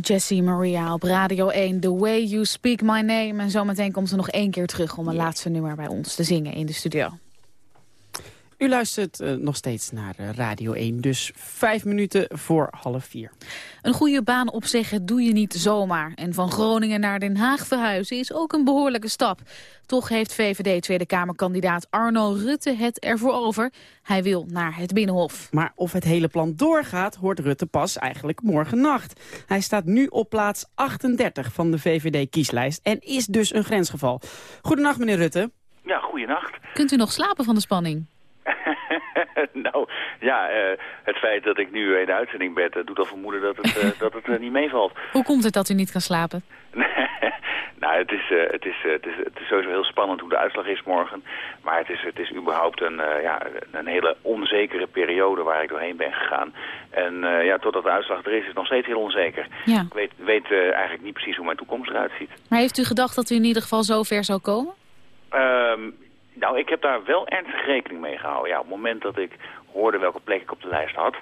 Jessie Maria op Radio 1, The Way You Speak My Name. En zometeen komt ze nog één keer terug om een laatste nummer bij ons te zingen in de studio. U luistert eh, nog steeds naar eh, Radio 1, dus vijf minuten voor half vier. Een goede baan opzeggen doe je niet zomaar. En van Groningen naar Den Haag verhuizen is ook een behoorlijke stap. Toch heeft VVD Tweede Kamerkandidaat Arno Rutte het ervoor over. Hij wil naar het Binnenhof. Maar of het hele plan doorgaat, hoort Rutte pas eigenlijk morgen nacht. Hij staat nu op plaats 38 van de VVD-kieslijst en is dus een grensgeval. Goedenacht, meneer Rutte. Ja, goeienacht. Kunt u nog slapen van de spanning? nou, ja, eh, het feit dat ik nu in de uitzending ben, doet al vermoeden dat het, eh, dat het eh, niet meevalt. Hoe komt het dat u niet kan slapen? nou, het is, het, is, het, is, het is sowieso heel spannend hoe de uitslag is morgen. Maar het is, het is überhaupt een, ja, een hele onzekere periode waar ik doorheen ben gegaan. En ja, totdat de uitslag er is, is het nog steeds heel onzeker. Ja. Ik weet, weet eigenlijk niet precies hoe mijn toekomst eruit ziet. Maar heeft u gedacht dat u in ieder geval zo ver zou komen? Ehm, nou, ik heb daar wel ernstig rekening mee gehouden. Ja, op het moment dat ik hoorde welke plek ik op de lijst had,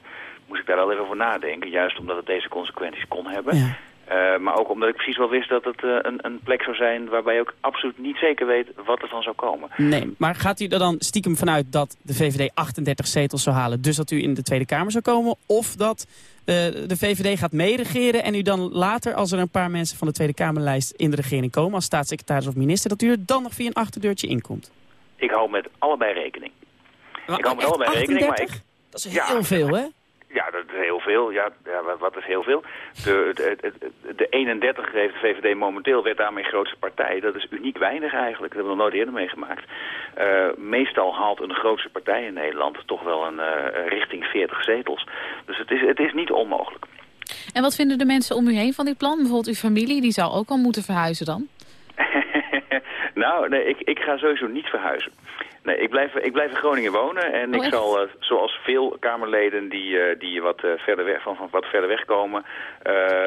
moest ik daar wel even over nadenken. Juist omdat het deze consequenties kon hebben. Eh, maar ook omdat ik precies wel wist dat het eh, een, een plek zou zijn waarbij je ook absoluut niet zeker weet wat er van zou komen. Nee, maar gaat u er dan stiekem vanuit dat de VVD 38 zetels zou halen... dus dat u in de Tweede Kamer zou komen? Of dat eh, de VVD gaat meeregeren en u dan later... als er een paar mensen van de Tweede Kamerlijst in de regering komen... als staatssecretaris of minister, dat u er dan nog via een achterdeurtje inkomt? Ik hou met allebei rekening. Maar ik hou met allebei rekening, maar ik... 38? Dat is heel veel, hè? Ja, dat is heel veel. Ja, ja wat, is heel veel? De, de, de, de 31 heeft de VVD momenteel, werd daarmee grootste partij. Dat is uniek weinig eigenlijk. Dat hebben we nog nooit eerder meegemaakt. Eh, meestal haalt een grootste partij in Nederland toch wel een eh, richting 40 zetels. Dus het is, het is niet onmogelijk. En wat vinden de mensen om u heen van dit plan? Bijvoorbeeld uw familie, die zou ook al moeten verhuizen dan? nou, nee, ik, ik ga sowieso niet verhuizen. Nee, ik blijf, ik blijf in Groningen wonen en Oh, ik zal, eh, zoals veel Kamerleden die, eh, die wat, eh, verder weg, van, van wat verder weg komen,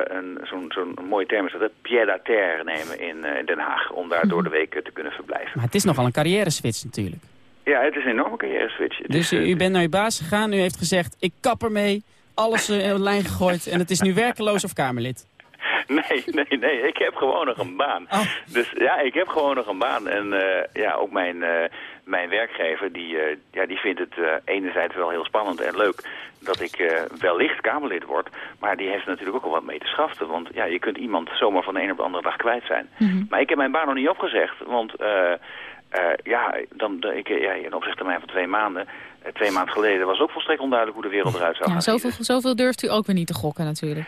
een, zo'n, zo'n mooie term is dat, hè, pied à terre nemen in Den Haag, om daar door de week te kunnen verblijven. Maar het is nogal een carrière switch natuurlijk. Ja, het is een enorme carrière switch. Het Dus is, u, u bent naar uw baas gegaan, u heeft gezegd... ik kap ermee, alles in lijn gegooid... en het is nu werkeloos of Kamerlid. Nee, nee, nee. Ik heb gewoon nog een baan. Dus ja, ik heb gewoon nog een baan. En eh, ja, ook mijn, eh, mijn werkgever, die, eh, ja, die vindt het enerzijds wel heel spannend en leuk dat ik wellicht Kamerlid word. Maar die heeft natuurlijk ook al wat mee te schaften. Want ja, je kunt iemand zomaar van de een op de andere dag kwijt zijn. Maar ik heb mijn baan nog niet opgezegd. Want ja, dan, de- ik, ja, in opzichttermijn van twee maanden... twee maanden geleden was ook volstrekt onduidelijk hoe de wereld eruit zou Ja, gaan zoveel, zoveel durft u ook weer niet te gokken natuurlijk.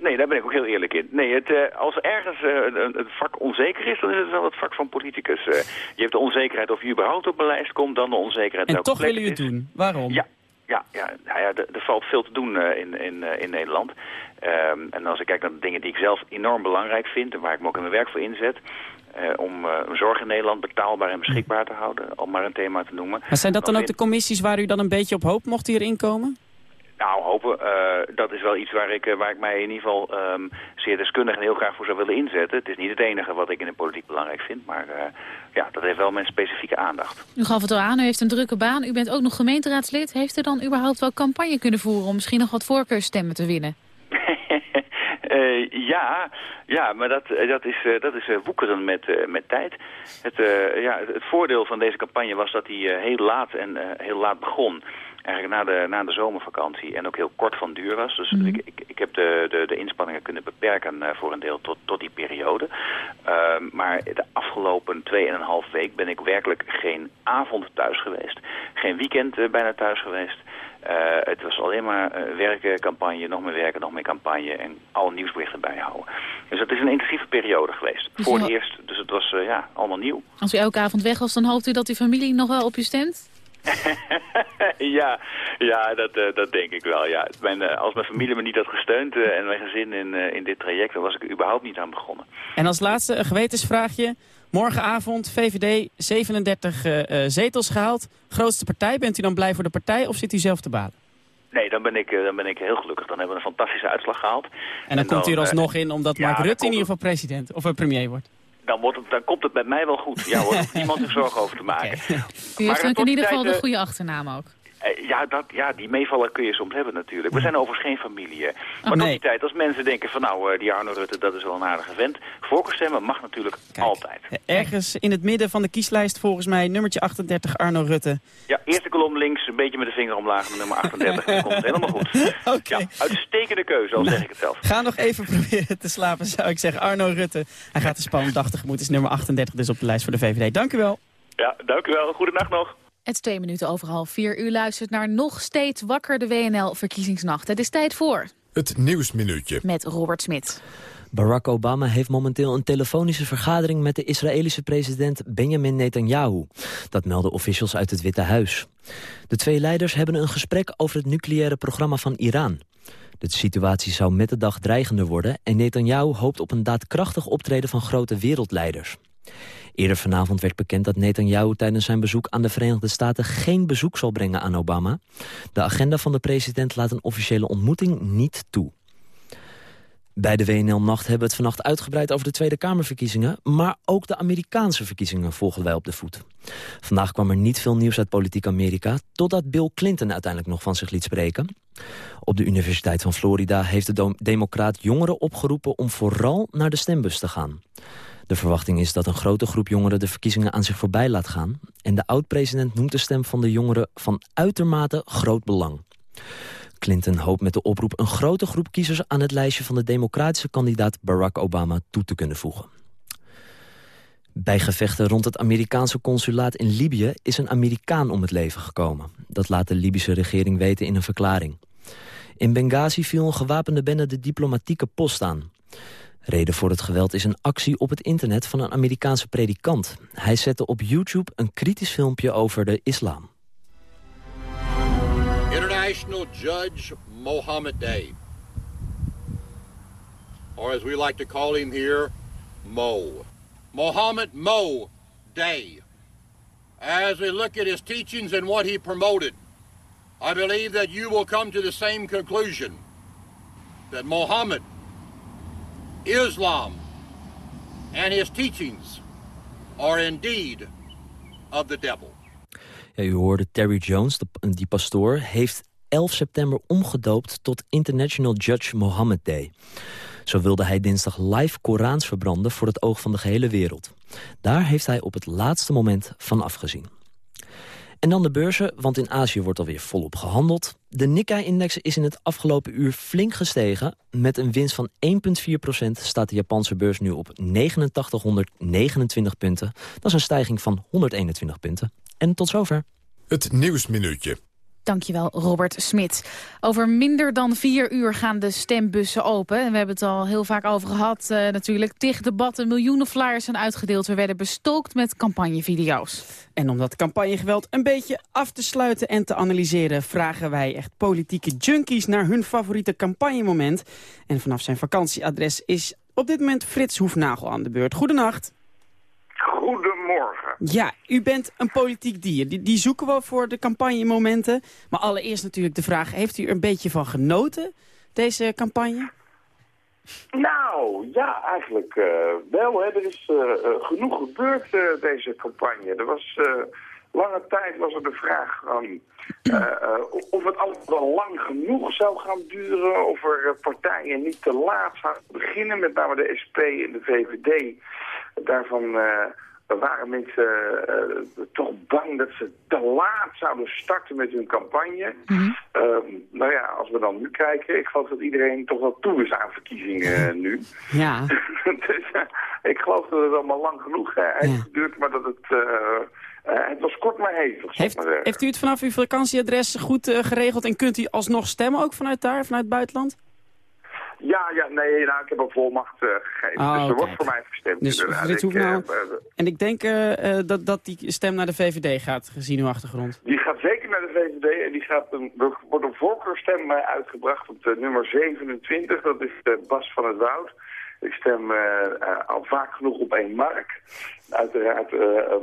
Nee, daar ben ik ook heel eerlijk in. Nee, het, uh, als ergens uh, een, een, vak onzeker is, dan is het wel het vak van politicus. Uh, je hebt de onzekerheid of je überhaupt op een lijst komt, dan de onzekerheid En toch willen jullie het doen. Waarom? Ja, ja, ja, nou ja er valt veel te doen in, in, in Nederland. Um, en als ik kijk naar de dingen die ik zelf enorm belangrijk vind... en waar ik me ook in mijn werk voor inzet... Uh, om uh, zorg in Nederland betaalbaar en beschikbaar te houden, om maar een thema te noemen. Maar zijn dat dan, dan ook de commissies waar u dan een beetje op hoopt, mocht u erin komen? Hopen, uh, dat is wel iets waar ik, waar ik mij in ieder geval um, zeer deskundig en heel graag voor zou willen inzetten. Het is niet het enige wat ik in de politiek belangrijk vind, maar ja, dat heeft wel mijn specifieke aandacht. U gaf het al aan, u heeft een drukke baan, u bent ook nog gemeenteraadslid. Heeft u dan überhaupt wel campagne kunnen voeren om misschien nog wat voorkeurstemmen te winnen? Uh, ja, ja, maar dat, dat is, uh, dat is uh, woekeren met, met tijd. Het, ja, het, voordeel van deze campagne was dat hij heel laat en heel laat begon. Eigenlijk na de, na de zomervakantie en ook heel kort van duur was. Dus mm. ik, ik, ik, heb de, de, de inspanningen kunnen beperken voor een deel tot, tot die periode. Ehm, maar de afgelopen 2,5 week ben ik werkelijk geen avond thuis geweest. Geen weekend bijna thuis geweest. Uh, het was alleen maar werken, campagne, nog meer werken, nog meer campagne en alle nieuwsberichten bijhouden. Dus het is een intensieve periode geweest. Dus Voor het eerst, dus het was ja, allemaal nieuw. Als u elke avond weg was, dan hoopt u dat uw familie nog wel op u stemt? ja, ja dat, dat denk ik wel. Ja. Mijn, als mijn familie me niet had gesteund en mijn gezin in, in dit traject, dan was ik er überhaupt niet aan begonnen. En als laatste een gewetensvraagje. Morgenavond VVD 37 uh, uh, zetels gehaald. Grootste partij. Bent u dan blij voor de partij of zit u zelf te balen? Nee, dan ben, ik, dan ben ik heel gelukkig. Dan hebben we een fantastische uitslag gehaald. En dan, en komt u er alsnog in omdat ja, Mark Rutte in ieder geval president of premier wordt? Dan, wordt het, dan komt het met mij wel goed. Ja hoor, niemand zich zorgen over te maken. Okay. U heeft in ieder geval de goede achternaam ook. Eh, ja, dat, ja, die meevallen kun je soms hebben natuurlijk. We zijn overigens geen familie. Maar oh, nee. die tijd, als mensen denken van nou, uh, die Arno Rutte, dat is wel een aardige vent. Voorkeurstemmen mag natuurlijk Kijk, altijd. Ergens in het midden van de kieslijst volgens mij nummertje 38 Arno Rutte. Ja, eerste kolom links, een beetje met de vinger omlaag met nummer 38. dan komt helemaal goed. Okay. Ja, uitstekende keuze, al zeg ik het zelf. Ga nog even proberen te slapen, zou ik zeggen. Arno Rutte, hij gaat de spannende dag tegemoet. is nummer 38 dus op de lijst voor de VVD. Dank u wel. Ja, dank u wel. Goedenacht nog. Het is twee minuten over half vier. U luistert naar nog steeds wakker de WNL-verkiezingsnacht. Het is tijd voor... Het Nieuwsminuutje. Met Robert Smit. Barack Obama heeft momenteel een telefonische vergadering met de Israëlische president Benjamin Netanyahu. Dat melden officials uit het Witte Huis. De twee leiders hebben een gesprek over het nucleaire programma van Iran. De situatie zou met de dag dreigender worden en Netanyahu hoopt op een daadkrachtig optreden van grote wereldleiders. Eerder vanavond werd bekend dat Netanyahu tijdens zijn bezoek aan de Verenigde Staten geen bezoek zal brengen aan Obama. De agenda van de president laat een officiële ontmoeting niet toe. Bij de WNL-nacht hebben we het vannacht uitgebreid over de Tweede Kamerverkiezingen... maar ook de Amerikaanse verkiezingen volgen wij op de voet. Vandaag kwam er niet veel nieuws uit politiek Amerika... totdat Bill Clinton uiteindelijk nog van zich liet spreken. Op de Universiteit van Florida heeft de democraat jongeren opgeroepen... om vooral naar de stembus te gaan. De verwachting is dat een grote groep jongeren de verkiezingen aan zich voorbij laat gaan. En de oud-president noemt de stem van de jongeren van uitermate groot belang. Clinton hoopt met de oproep een grote groep kiezers aan het lijstje van de democratische kandidaat Barack Obama toe te kunnen voegen. Bij gevechten rond het Amerikaanse consulaat in Libië is een Amerikaan om het leven gekomen. Dat laat de Libische regering weten in een verklaring. In Benghazi viel een gewapende bende de diplomatieke post aan. Reden voor het geweld is een actie op het internet van een Amerikaanse predikant. Hij zette op YouTube een kritisch filmpje over de islam. International Judge Mohammed Day. Or as we like to call him here, Mo. Mohammed Mo Day. As we look at his teachings and what he promoted, I believe that you will come to the same conclusion. That Mohammed Islam and his teachings are indeed of the devil. Ja, u hoorde Terry Jones, die pastoor, heeft 11 september omgedoopt tot International Judge Mohammed Day. Zo wilde hij dinsdag live Korans verbranden voor het oog van de gehele wereld. Daar heeft hij op het laatste moment van afgezien. En dan de beurzen, want in Azië wordt alweer volop gehandeld. De Nikkei-index is in het afgelopen uur flink gestegen. Met een winst van 1,4% staat de Japanse beurs nu op 8929 punten. Dat is een stijging van 121 punten. En tot zover. Het Nieuwsminuutje. Dankjewel, Robert Smit. Over minder dan vier uur gaan de stembussen open. En we hebben het al heel vaak over gehad uh, natuurlijk. Dicht debatten, miljoenen flyers zijn uitgedeeld. We werden bestookt met campagnevideo's. En om dat campagnegeweld een beetje af te sluiten en te analyseren... vragen wij echt politieke junkies naar hun favoriete campagnemoment. En vanaf zijn vakantieadres is op dit moment Frits Hoefnagel aan de beurt. Goedenacht. Goedemorgen. Ja, u bent een politiek dier. Die, die zoeken we voor de campagnemomenten. Maar allereerst natuurlijk de vraag, heeft u er een beetje van genoten, deze campagne? Nou, ja, eigenlijk uh, wel. Hè. Er is uh, genoeg gebeurd deze campagne. Er was lange tijd was er de vraag um, of het allemaal lang genoeg zou gaan duren. Of er partijen niet te laat zouden beginnen. Met name de SP en de VVD. Daarvan waren mensen uh, toch bang dat ze te laat zouden starten met hun campagne. Mm nou ja, als we dan nu kijken, ik geloof dat iedereen toch wel toe is aan verkiezingen nu. Ja. dus uh, ik geloof dat het allemaal lang genoeg heeft ja. geduurd, maar dat het... het was kort maar hevig. Heeft, maar heeft u het vanaf uw vakantieadres goed geregeld en kunt u alsnog stemmen ook vanuit daar, vanuit het buitenland? Ja, ja, nee, nou, ik heb een volmacht uh, gegeven. Ah, dus er wordt voor mij gestemd. Dus ik, nou... uh, en ik denk uh, dat, dat die stem naar de VVD gaat, gezien uw achtergrond. Die gaat zeker naar de VVD en die gaat een, er wordt een voorkeurstem uitgebracht op de nummer 27. Dat is Bas van het Woud. Ik stem al vaak genoeg op één Mark. Uiteraard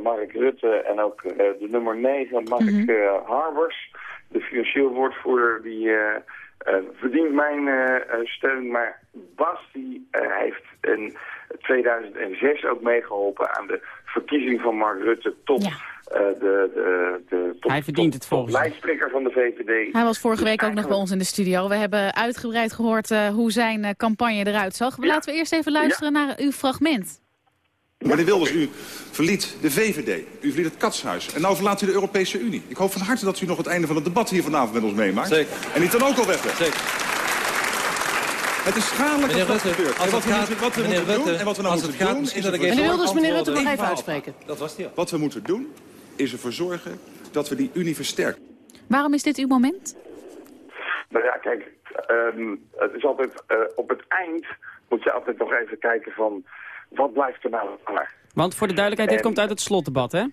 Mark Rutte en ook de nummer 9, Mark mm -hmm. Harbers. De financieel woordvoerder die... Uh, verdient mijn uh, steun, maar Bas die, uh, heeft in 2006 ook meegeholpen aan de verkiezing van Mark Rutte tot ja. de, de, de tot, Hij verdient het volgens lijsttrekker van de VVD. Hij was vorige week ook nog bij ons in de studio. We hebben uitgebreid gehoord hoe zijn campagne eruit zag. Ja. Laten we eerst even luisteren ja. naar uw fragment. Meneer Wilders, u verliet de VVD, u verliet het Katshuis en nu verlaat u de Europese Unie. Ik hoop van harte dat u nog het einde van het debat hier vanavond met ons meemaakt. Zeker. En niet dan ook al weg bent. Zeker. Het is schadelijk meneer dat dat Rutte, gebeurt. En wat, gaat, we, wat we moeten Rutte, doen, en wat we nou moeten het gaat, doen, is dat ik Meneer Wilders, meneer Rutte, nog even uitspreken. Dat was die al. Wat we moeten doen, is ervoor zorgen dat we die Unie versterken. Waarom is dit uw moment? Nou ja, kijk, um, het is altijd, uh, op het eind moet je altijd nog even kijken van, wat blijft er nou hangen? Want voor de duidelijkheid, dit En- komt uit het slotdebat, hè?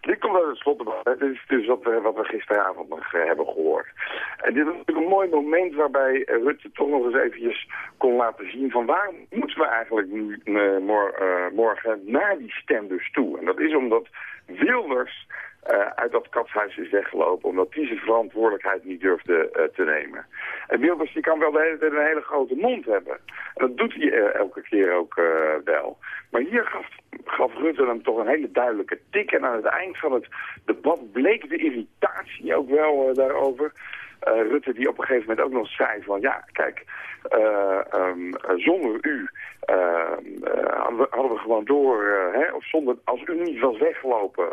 Dit komt uit het slotdebat. Dit is dus wat we, wat we gisteravond nog eh, hebben gehoord. En dit is natuurlijk een mooi moment waarbij eh, Rutte toch nog eens eventjes kon laten zien van waarom moeten we eigenlijk nu eh, mor- eh, morgen naar die stembus toe. En dat is omdat Wilders eh, uit dat katshuis is weggelopen, omdat hij zijn verantwoordelijkheid niet durfde eh, te nemen. En Wilders die kan wel de hele tijd een hele grote mond hebben. En dat doet hij eh, elke keer ook wel. Maar hier gaf, Rutte hem toch een hele duidelijke tik. En aan het eind van het debat bleek de irritatie ook wel daarover. Rutte die op een gegeven moment ook nog zei van ja, kijk, eh, ehm, eh, zonder u ehm, eh, hadden, we, gewoon door, hè, of zonder, als u niet was weggelopen,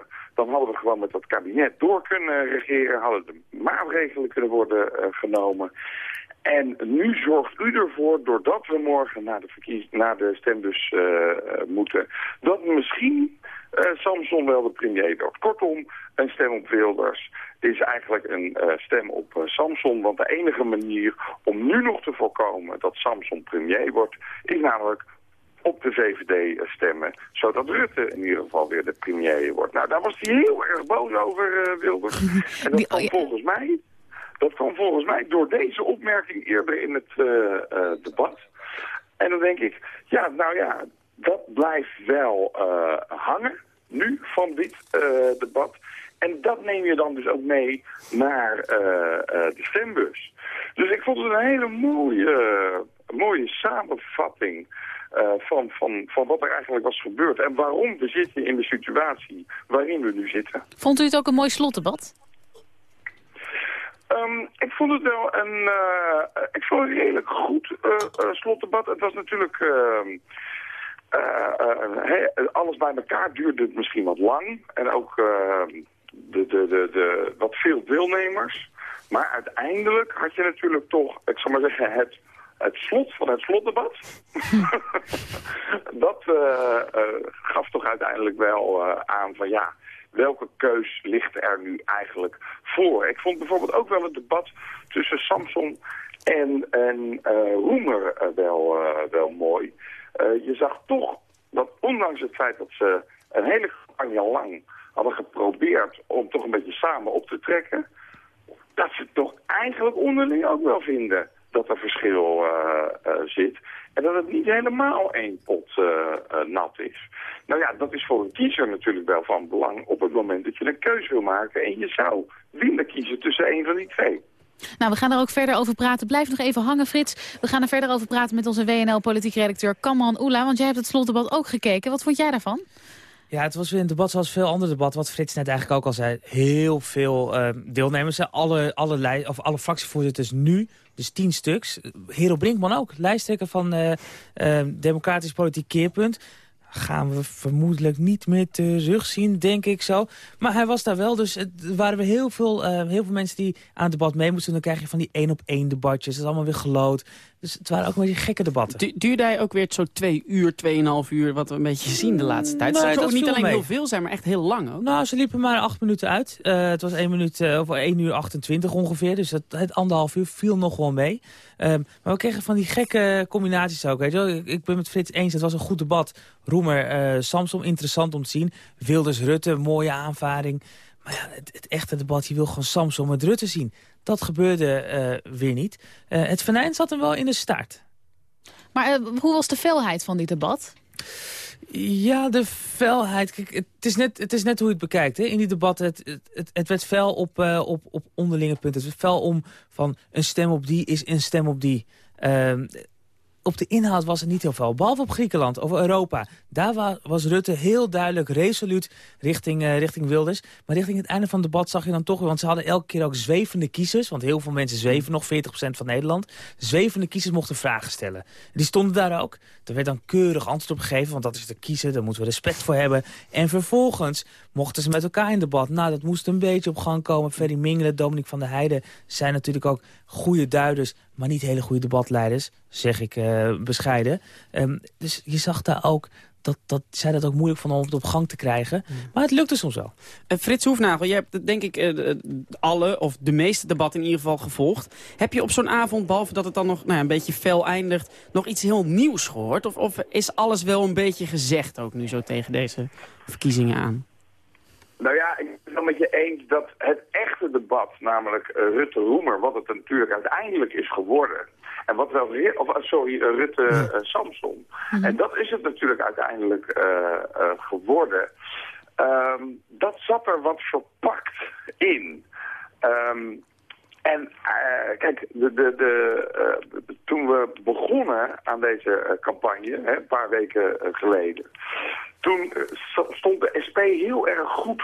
dan hadden we gewoon met dat kabinet door kunnen regeren, hadden de maatregelen kunnen worden eh, genomen. En nu zorgt u ervoor, doordat we morgen naar de, verkies naar de stembus eh, eh, moeten, dat misschien eh, Samson wel de premier wordt. Kortom, een stem op Wilders is eigenlijk een stem op Samson. Want de enige manier om nu nog te voorkomen dat Samson premier wordt, is namelijk op de VVD stemmen, zodat Rutte in ieder geval weer de premier wordt. Nou, daar was hij heel erg boos over, eh, Wilders. En dat kwam volgens mij, dat kwam volgens mij door deze opmerking eerder in het eh, eh, debat. En dan denk ik, ja, nou ja, dat blijft wel eh, hangen nu van dit eh, debat. En dat neem je dan dus ook mee naar eh, eh, de stembus. Dus ik vond het een hele mooie, mooie samenvatting eh, van, van, van wat er eigenlijk was gebeurd. En waarom we zitten in de situatie waarin we nu zitten. Vond u het ook een mooi slotdebat? Ehm, ik vond het wel een, eh, ik vond het een redelijk goed eh, eh, slotdebat. Het was natuurlijk... ehm, eh, eh, alles bij elkaar duurde het misschien wat lang. En ook ehm, de, de, de, de, wat veel deelnemers. Maar uiteindelijk had je natuurlijk toch, ik zal maar zeggen, het, het slot van het slotdebat. dat eh, eh, gaf toch uiteindelijk wel eh, aan van ja, welke keus ligt er nu eigenlijk voor? Ik vond bijvoorbeeld ook wel het debat tussen Samson en, en Roemer wel, wel mooi. je zag toch dat ondanks het feit dat ze een hele campagne lang hadden geprobeerd om toch een beetje samen op te trekken, dat ze toch eigenlijk onderling ook wel vinden dat er verschil zit. En dat het niet helemaal één pot nat is. Nou ja, dat is voor een kiezer natuurlijk wel van belang op het moment dat je een keuze wil maken. En je zou willen kiezen tussen één van die twee. Nou, we gaan er ook verder over praten. Blijf nog even hangen, Frits. We gaan er verder over praten met onze WNL-politiek redacteur Kamran Oela. Want jij hebt het slotdebat ook gekeken. Wat vond jij daarvan? Ja, het was weer een debat zoals veel andere debatten. Wat Frits net eigenlijk ook al zei. Heel veel uh, deelnemers. Alle, alle, of alle fractievoorzitters nu. Dus tien stuks. Hero Brinkman ook. Lijsttrekker van uh, uh, Democratisch Politiek Keerpunt gaan we vermoedelijk niet meer terugzien, denk ik zo. Maar hij was daar wel, dus er waren we heel veel, uh, heel veel mensen die aan het debat mee moesten. Dan krijg je van die één-op-één debatjes, dat is allemaal weer gelood. Dus het waren ook een beetje gekke debatten. Du duurde hij ook weer zo twee uur, tweeënhalf uur, wat we een beetje zien de laatste tijd? Nee, het zou ook niet alleen heel veel zijn, maar echt heel lang ook. Nou, ze liepen maar acht minuten uit. Uh, het was één minuut, uh, of één uur 28 ongeveer, dus het, het anderhalf uur viel nog wel mee. Um, maar we kregen van die gekke combinaties ook. Weet je wel. Ik, ik ben met Frits eens, het was een goed debat. Roemer, uh, Samsom, interessant om te zien. Wilders, Rutte, mooie aanvaring. Maar ja, het, het, echte debat, je wil gewoon Samsom met Rutte zien. Dat gebeurde uh, weer niet. Uh, het venijn zat hem wel in de start. Maar hoe was de felheid van dit debat? Ja, de felheid. Kijk, het, is net, het is net hoe je het bekijkt. Hè? In die debatten, het, het, het werd fel op, uh, op, op onderlinge punten. Het werd fel om van een stem op die is een stem op die. Uh, op de inhoud was het niet heel veel. Behalve op Griekenland, over Europa. Daar was Rutte heel duidelijk, resoluut richting, uh, richting Wilders. Maar richting het einde van het debat zag je dan toch... want ze hadden elke keer ook zwevende kiezers... want heel veel mensen zweven nog, 40% van Nederland. Zwevende kiezers mochten vragen stellen. Die stonden daar ook. Er werd dan keurig antwoord op gegeven... want dat is de kiezer, daar moeten we respect voor hebben. En vervolgens mochten ze met elkaar in debat. Nou, dat moest een beetje op gang komen. Ferry Mingelen, Dominique van der Heijden... zijn natuurlijk ook goede duiders maar niet hele goede debatleiders, zeg ik uh, bescheiden. Um, dus je zag daar ook dat, dat zij dat ook moeilijk vonden om het op gang te krijgen. Mm. Maar het lukte soms wel. Uh, Frits Hoefnagel, je hebt denk ik uh, alle, of de meeste debatten in ieder geval gevolgd. Heb je op zo'n avond, behalve dat het dan nog nou ja, een beetje fel eindigt... nog iets heel nieuws gehoord? Of, of is alles wel een beetje gezegd ook nu zo tegen deze verkiezingen aan? Nou ja, ik ben het wel met je eens dat het echte debat, namelijk uh, Rutte-Roemer, wat het natuurlijk uiteindelijk is geworden. En wat wel weer, of uh, sorry, uh, Rutte-Samson. -hmm. En dat is het natuurlijk uiteindelijk geworden. Um, dat zat er wat verpakt in. Um, en kijk, de, de, de, toen we begonnen aan deze campagne, hè, een paar weken geleden toen stond de SP heel erg goed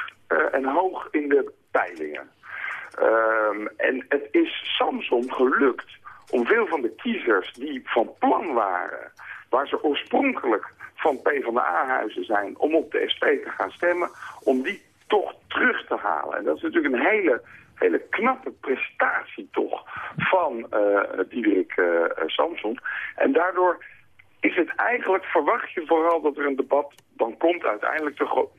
en hoog in de peilingen. Um, en het is Samson gelukt om veel van de kiezers die van plan waren... waar ze oorspronkelijk van PvdA-huizen zijn om op de SP te gaan stemmen... om die toch terug te halen. En dat is natuurlijk een hele, hele knappe prestatie toch van uh, Diederik uh, Samson. En daardoor is het eigenlijk, verwacht je vooral dat er een debat dan komt uiteindelijk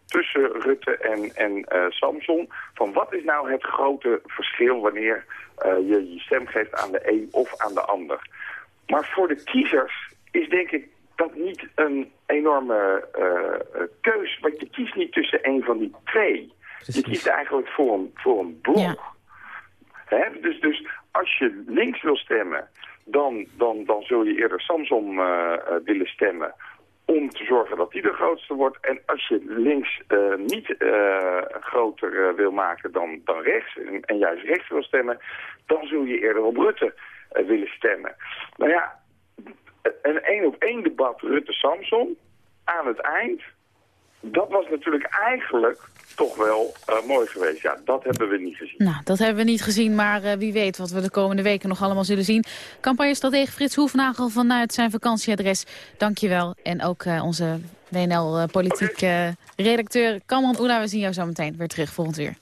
tussen Rutte en, en uh, Samson... van wat is nou het grote verschil wanneer je je stem geeft aan de een of aan de ander. Maar voor de kiezers is denk ik dat niet een enorme uh, keus. Want je kiest niet tussen een van die twee. Je kiest eigenlijk voor een, voor een blok. Ja. Hè? Dus, dus als je links wil stemmen dan, dan, dan zul je eerder Samson uh, uh, willen stemmen om te zorgen dat die de grootste wordt. En als je links uh, niet groter wil maken dan, dan rechts, en, en, juist rechts wil stemmen, dan zul je eerder op Rutte willen stemmen. Nou ja, een één op één debat Rutte-Samson aan het eind, dat was natuurlijk eigenlijk toch wel uh, mooi geweest. Ja, dat hebben we niet gezien. Nou, dat hebben we niet gezien, maar uh, wie weet wat we de komende weken nog allemaal zullen zien. Campagnestratege Frits Hoefnagel vanuit zijn vakantieadres. Dankjewel. En ook uh, onze WNL-politiek okay. redacteur Kamran Oela. We zien jou zo meteen weer terug volgend uur.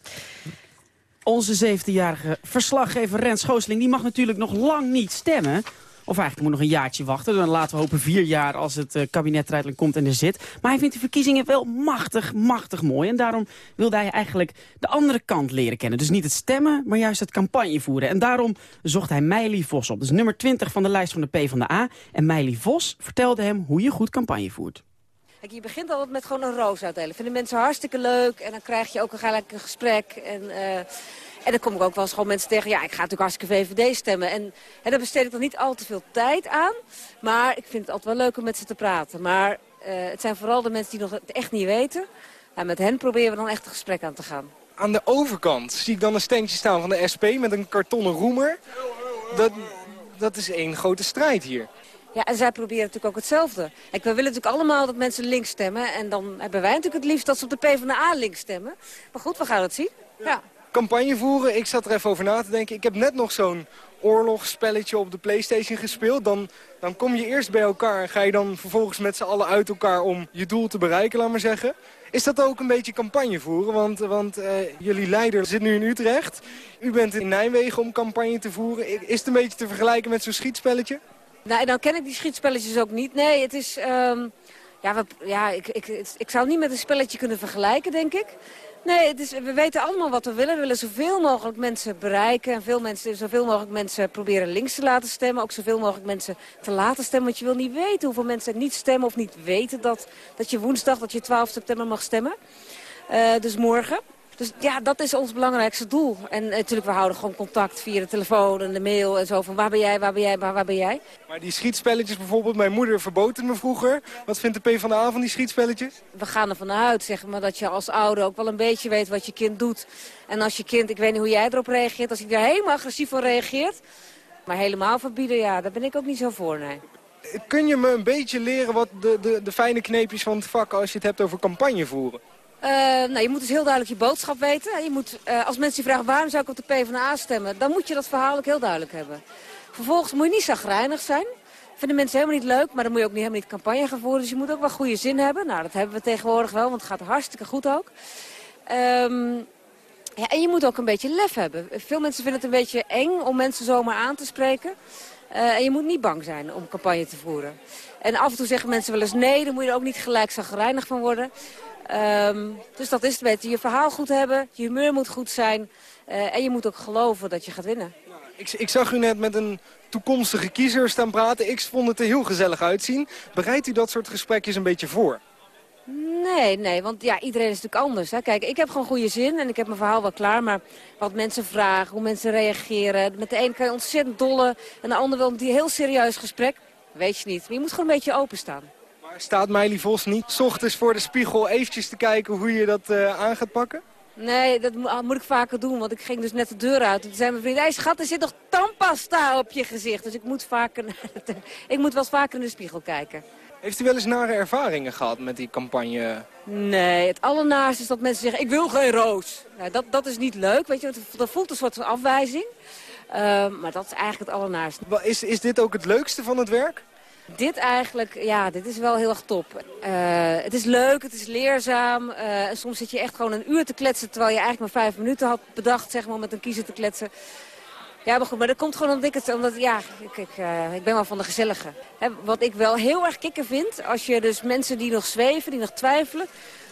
Onze 17-jarige verslaggever Rens Schoosling die mag natuurlijk nog lang niet stemmen Of eigenlijk moet nog een jaartje wachten. Dan laten we hopen vier jaar als het uh, kabinet er uiteindelijk komt en er zit. Maar hij vindt de verkiezingen wel machtig, machtig mooi. En daarom wilde hij eigenlijk de andere kant leren kennen. Dus niet het stemmen, maar juist het campagne voeren. En daarom zocht hij Meili Vos op. Dus nummer 20 van de lijst van de PvdA. En Meili Vos vertelde hem hoe je goed campagne voert. Kijk, je begint altijd met gewoon een roos uitdelen. Vinden mensen hartstikke leuk en dan krijg je ook gelijk een gesprek. En, uh, en dan kom ik ook wel eens gewoon mensen tegen. Ja, ik ga natuurlijk hartstikke VVD stemmen. En, en daar besteed ik dan niet al te veel tijd aan. Maar ik vind het altijd wel leuk om met ze te praten. Maar uh, het zijn vooral de mensen die nog het echt niet weten. En met hen proberen we dan echt een gesprek aan te gaan. Aan de overkant zie ik dan een standje staan van de SP met een kartonnen roemer. Dat, dat is één grote strijd hier. Ja, en zij proberen natuurlijk ook hetzelfde. Kijk, we willen natuurlijk allemaal dat mensen links stemmen. En dan hebben wij natuurlijk het liefst dat ze op de PvdA links stemmen. Maar goed, we gaan het zien. Ja. Campagne voeren, ik zat er even over na te denken. Ik heb net nog zo'n oorlogsspelletje op de Playstation gespeeld. Dan, dan kom je eerst bij elkaar en ga je dan vervolgens met z'n allen uit elkaar om je doel te bereiken, laat maar zeggen. Is dat ook een beetje campagne voeren? Want, want uh, jullie leider zit nu in Utrecht. U bent in Nijmegen om campagne te voeren. Is het een beetje te vergelijken met zo'n schietspelletje? Nou, dan ken ik die schietspelletjes ook niet. Nee, het is... Um, ja, we, ja ik, ik, ik zou niet met een spelletje kunnen vergelijken, denk ik. Nee, het is, we weten allemaal wat we willen. We willen zoveel mogelijk mensen bereiken. En veel mensen, zoveel mogelijk mensen proberen links te laten stemmen. Ook zoveel mogelijk mensen te laten stemmen. Want je wil niet weten hoeveel mensen niet stemmen of niet weten dat, dat je woensdag, dat je 12 september mag stemmen. Uh, dus morgen. Dus ja, dat is ons belangrijkste doel. En uh, natuurlijk, we houden gewoon contact via de telefoon en de mail en zo. Van waar ben jij, waar ben jij, waar, waar ben jij? Maar die schietspelletjes bijvoorbeeld, mijn moeder verbood het me vroeger. Wat vindt de PvdA van die schietspelletjes? We gaan ervan uit, zeg maar, dat je als ouder ook wel een beetje weet wat je kind doet. En als je kind, ik weet niet hoe jij erop reageert, als hij er helemaal agressief op reageert. Maar helemaal verbieden, ja, daar ben ik ook niet zo voor, nee. Kun je me een beetje leren wat de, de, de fijne kneepjes van het vak als je het hebt over campagne voeren? Uh, nou, je moet dus heel duidelijk je boodschap weten. Je moet, uh, als mensen je vragen waarom zou ik op de PvdA stemmen... dan moet je dat verhaal ook heel duidelijk hebben. Vervolgens moet je niet zagrijnig zijn. Vinden mensen helemaal niet leuk, maar dan moet je ook niet, helemaal niet campagne gaan voeren. Dus je moet ook wel goede zin hebben. Nou, dat hebben we tegenwoordig wel, want het gaat hartstikke goed ook. Um, ja, en je moet ook een beetje lef hebben. Veel mensen vinden het een beetje eng om mensen zomaar aan te spreken. Uh, en je moet niet bang zijn om campagne te voeren. En af en toe zeggen mensen wel eens nee, dan moet je er ook niet gelijk zagrijnig van worden. Um, dus dat is het beter. Je verhaal goed hebben, je humeur moet goed zijn. Uh, en je moet ook geloven dat je gaat winnen. Ik, ik, zag u net met een toekomstige kiezer staan praten. Ik vond het er heel gezellig uitzien. Bereidt u dat soort gesprekjes een beetje voor? Nee, nee, want ja, iedereen is natuurlijk anders. Hè. Kijk, ik heb gewoon goede zin en ik heb mijn verhaal wel klaar. Maar wat mensen vragen, hoe mensen reageren. Met de een kan je ontzettend dolle en de ander wil een heel serieus gesprek. Weet je niet. Maar je moet gewoon een beetje openstaan staat Meili Vos niet s ochtends voor de spiegel eventjes te kijken hoe je dat uh, aan gaat pakken? Nee, dat moet ik vaker doen, want ik ging dus net de deur uit. Toen zei mijn vriend, hey schat, er zit nog tandpasta op je gezicht. Dus ik moet, vaker, ik moet wel eens vaker in de spiegel kijken. Heeft u wel eens nare ervaringen gehad met die campagne? Nee, het allernaarste is dat mensen zeggen, ik wil geen roos. Nou, dat, dat is niet leuk, weet je, dat voelt een soort van afwijzing. Uh, maar dat is eigenlijk het allernaarste. Is, is dit ook het leukste van het werk? Dit eigenlijk, ja, dit is wel heel erg top. Uh, het is leuk, het is leerzaam. Uh, soms zit je echt gewoon een uur te kletsen... terwijl je eigenlijk maar vijf minuten had bedacht, zeg maar, om met een kiezer te kletsen. Ja, maar goed, maar dat komt gewoon omdat ik het... Omdat, ja, ik, ik, uh, ik ben wel van de gezellige. Hè, wat ik wel heel erg kikker vind... als je dus mensen die nog zweven, die nog twijfelen...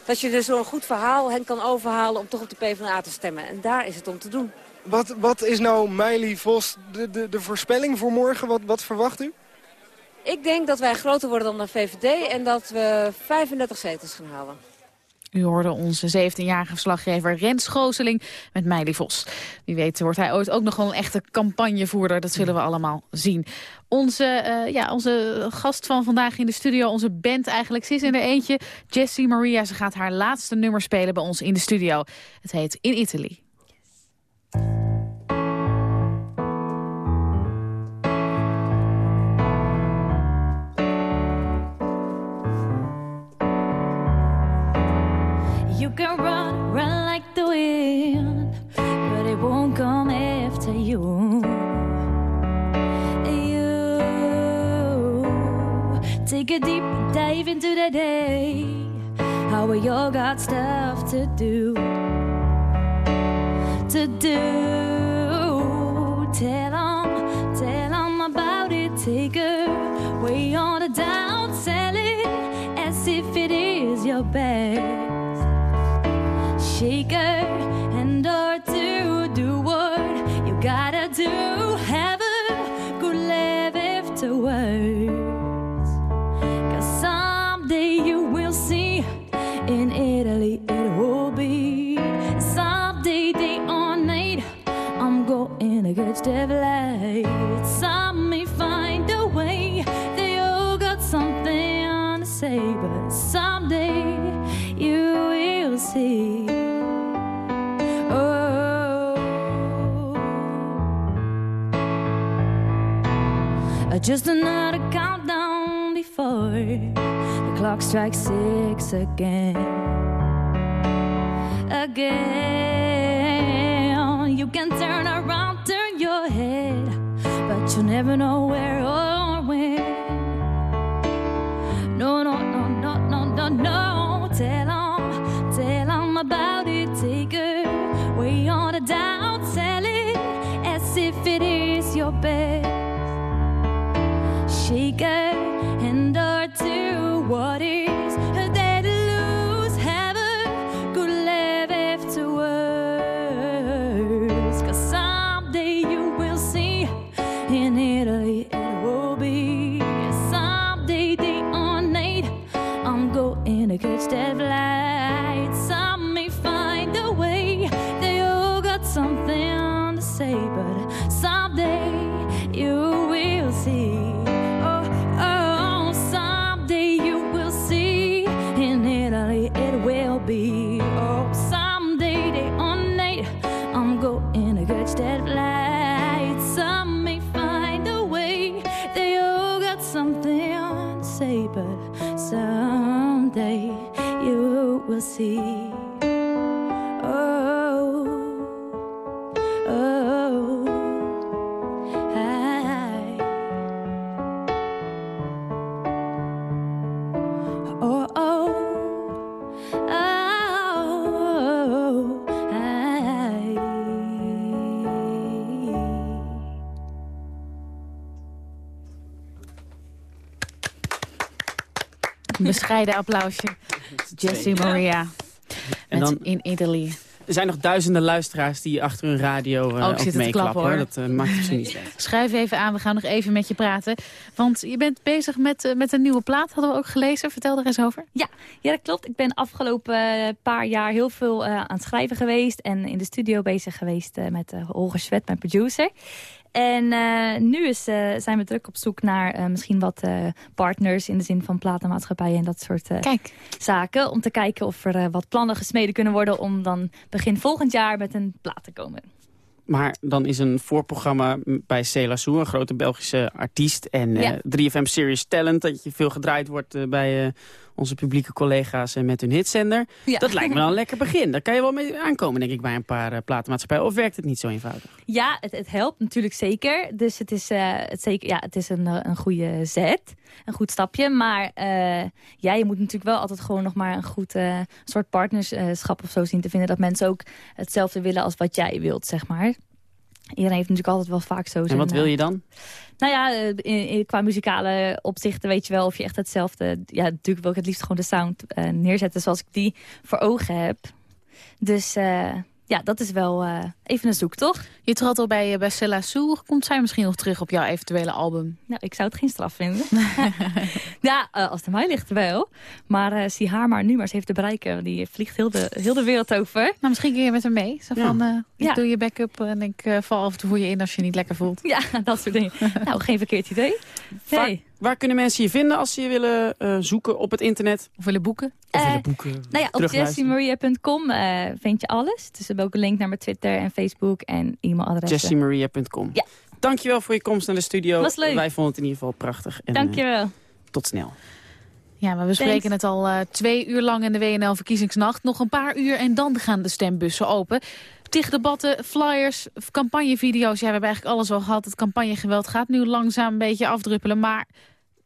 dat je dus zo'n goed verhaal hen kan overhalen om toch op de PvdA te stemmen. En daar is het om te doen. Wat, wat is nou, Meili Vos, de, de, de voorspelling voor morgen? Wat, wat verwacht u? Ik denk dat wij groter worden dan de VVD en dat we 35 zetels gaan halen. U hoorde onze 17-jarige verslaggever Rens Gooseling met Meili Vos. Wie weet wordt hij ooit ook nog wel een echte campagnevoerder. Dat zullen we allemaal zien. Onze, uh, ja, onze gast van vandaag in de studio, onze band eigenlijk, ze is in er eentje. Jessie Maria, ze gaat haar laatste nummer spelen bij ons in de studio. Het heet In Italy. You can run, run like the wind, but it won't come after you. You take a deep dive into the day. How we all got stuff to do. To do. Tell them, tell them about it take her way on a down, sell it as if it is your best. Shake her and or to do what you gotta just another countdown before the clock strikes six again. Again, you can turn around, turn your head, but you never know where or when. No, no, no, no, no, no, no. Tell 'em, tell 'em about it. Take her way on the down, sell it as if it is your best. She bescheiden applausje. Jessie Maria. En Met dan- in Italy. Er zijn nog duizenden luisteraars die achter hun radio eh Ook ook meeklappen. klappen, hoor. Dat eh, maakt op zich niet uit. Schuif even aan, we gaan nog even met je praten. Want je bent bezig met, eh, met een nieuwe plaat, hadden we ook gelezen. Vertel er eens over. Ja, ja, dat klopt. Ik ben afgelopen paar jaar heel veel eh, aan het schrijven geweest. En in de studio bezig geweest met uh, Holger Swet, mijn producer. En eh, nu is, eh, zijn we druk op zoek naar eh, misschien wat eh, partners... in de zin van platenmaatschappijen en dat soort eh, zaken. Om te kijken of er wat plannen gesmeden kunnen worden... om dan begin volgend jaar met een plaat te komen. Maar dan is een voorprogramma bij Cela Soe, een grote Belgische artiest. En Ja. eh 3FM Series Talent, dat je veel gedraaid wordt bij eh, onze publieke collega's en met hun hitzender. Ja. Dat lijkt me dan een lekker begin. Daar kan je wel mee aankomen, denk ik, bij een paar uh, platenmaatschappijen. Of werkt het niet zo eenvoudig? Ja, het, het helpt natuurlijk zeker. Dus het is, eh, het zeker, ja, het is een, eh, een goede zet. Een goed stapje. Maar eh, ja, je moet natuurlijk wel altijd gewoon nog maar een goed eh, soort partnerschap of zo zien te vinden. Dat mensen ook hetzelfde willen als wat jij wilt, zeg maar. Iedereen heeft natuurlijk altijd wel vaak zo En zijn, wat wil eh, je dan? nou ja, eh, in, in- qua muzikale opzichten weet je wel of je echt hetzelfde... Ja, natuurlijk wil ik het liefst gewoon de sound eh, neerzetten zoals ik die voor ogen heb. Dus ja, dat is wel eh, even een zoektocht. Je trad al bij, eh, bij Cella Sue. Komt zij misschien nog terug op jouw eventuele album? Nou, ik zou het geen straf vinden. ja, eh, als het aan mij ligt wel. Maar eh, zie haar maar nu maar eens heeft te bereiken. Die vliegt heel de, heel de wereld over. Nou, misschien kun je met haar mee. Zo Ja. van, eh, ik Ja. doe je backup en ik eh, val af en toe voor je in als je niet lekker voelt. Ja, dat soort dingen. nou, geen verkeerd idee. Hey. Waar kunnen mensen je vinden als ze je willen eh, zoeken op het internet? Of willen boeken? Of Eh, willen boeken? Nou ja, op jessiemaria.com eh vind je alles. Dus we hebben ook een link naar mijn Twitter en Facebook en e-mailadres. jessiemaria.com. Ja. Dankjewel voor je komst naar de studio. Was leuk. Wij vonden het in ieder geval prachtig. En, Dankjewel. tot snel. Ja, maar we spreken Thanks. het al eh, twee uur lang in de WNL-verkiezingsnacht. Nog een paar uur en dan gaan de stembussen open. Tig debatten, flyers, campagnevideo's. Ja, we hebben eigenlijk alles al gehad. Het campagnegeweld gaat nu langzaam een beetje afdruppelen. Maar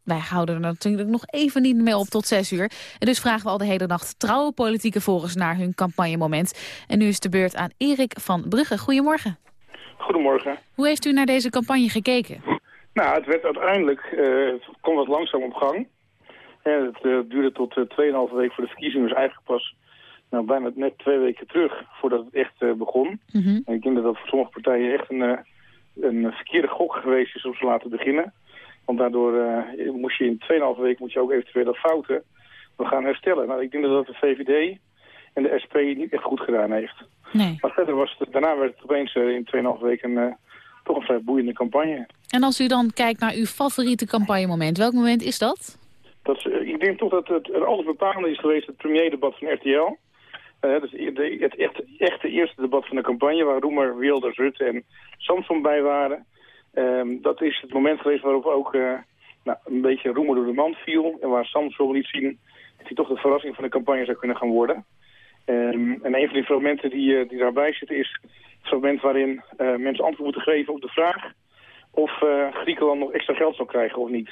wij houden er natuurlijk nog even niet mee op tot zes uur. En dus vragen we al de hele nacht trouwe politieke volgers naar hun campagnemoment. En nu is de beurt aan Erik van Brugge. Goedemorgen. Goedemorgen. Hoe heeft u naar deze campagne gekeken? Nou, het werd uiteindelijk, eh het kwam wat langzaam op gang. En het eh, duurde tot eh 2,5 week voor de verkiezingen. Dus eigenlijk pas nou, bijna net twee weken terug voordat het echt eh, begon. En ik denk dat dat voor sommige partijen echt een, eh, een verkeerde gok geweest is om ze laten beginnen. Want daardoor eh, moest je in 2,5 week moet je ook eventueel dat fouten we gaan herstellen. Nou, ik denk dat dat de VVD en de SP niet echt goed gedaan heeft. Nee. Maar verder was het, daarna werd het opeens eh, in 2,5 weken toch een vrij boeiende campagne. En als u dan kijkt naar uw favoriete campagnemoment, welk moment is dat? Dat, is, ik denk toch dat het er alles bepalende is geweest het premierdebat van RTL. Eh, dus het echt, echte eerste debat van de campagne waar Roemer, Wilders, Rutte en Samson bij waren. Ehm, dat is het moment geweest waarop ook eh, nou, een beetje Roemer door de mand viel. En waar Samson liet zien dat hij toch de verrassing van de campagne zou kunnen gaan worden. Ehm, en een van die fragmenten die, eh, die daarbij zitten is het fragment waarin mensen antwoord moeten geven op de vraag of Griekenland nog extra geld zal krijgen of niet.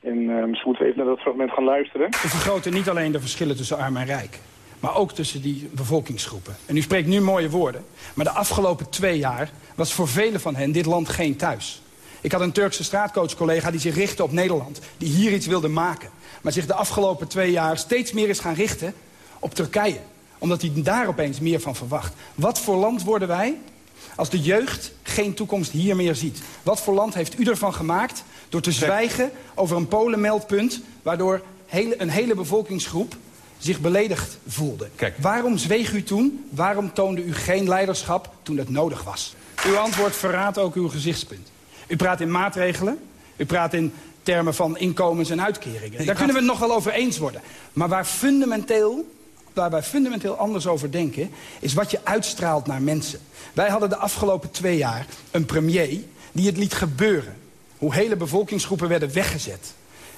En eh, misschien moeten even naar dat fragment gaan luisteren. We vergroten niet alleen de verschillen tussen arm en rijk... maar ook tussen die bevolkingsgroepen. En u spreekt nu mooie woorden. Maar de afgelopen twee jaar was voor velen van hen dit land geen thuis. Ik had een Turkse straatcoach-collega die zich richtte op Nederland. Die hier iets wilde maken. Maar zich de afgelopen twee jaar steeds meer is gaan richten op Turkije. Omdat hij daar opeens meer van verwacht. Wat voor land worden wij als de jeugd geen toekomst hier meer ziet? Wat voor land heeft u ervan gemaakt door te zwijgen over een Polenmeldpunt... waardoor een hele bevolkingsgroep zich beledigd voelde? Waarom zweeg u toen? Waarom toonde u geen leiderschap toen dat nodig was? Uw antwoord verraadt ook uw gezichtspunt. U praat in maatregelen. U praat in termen van inkomens en uitkeringen. Daar kunnen we het nog wel over eens worden. Maar waar fundamenteel, waar wij fundamenteel anders over denken... is wat je uitstraalt naar mensen. Wij hadden de afgelopen twee jaar een premier die het liet gebeuren. Hoe hele bevolkingsgroepen werden weggezet.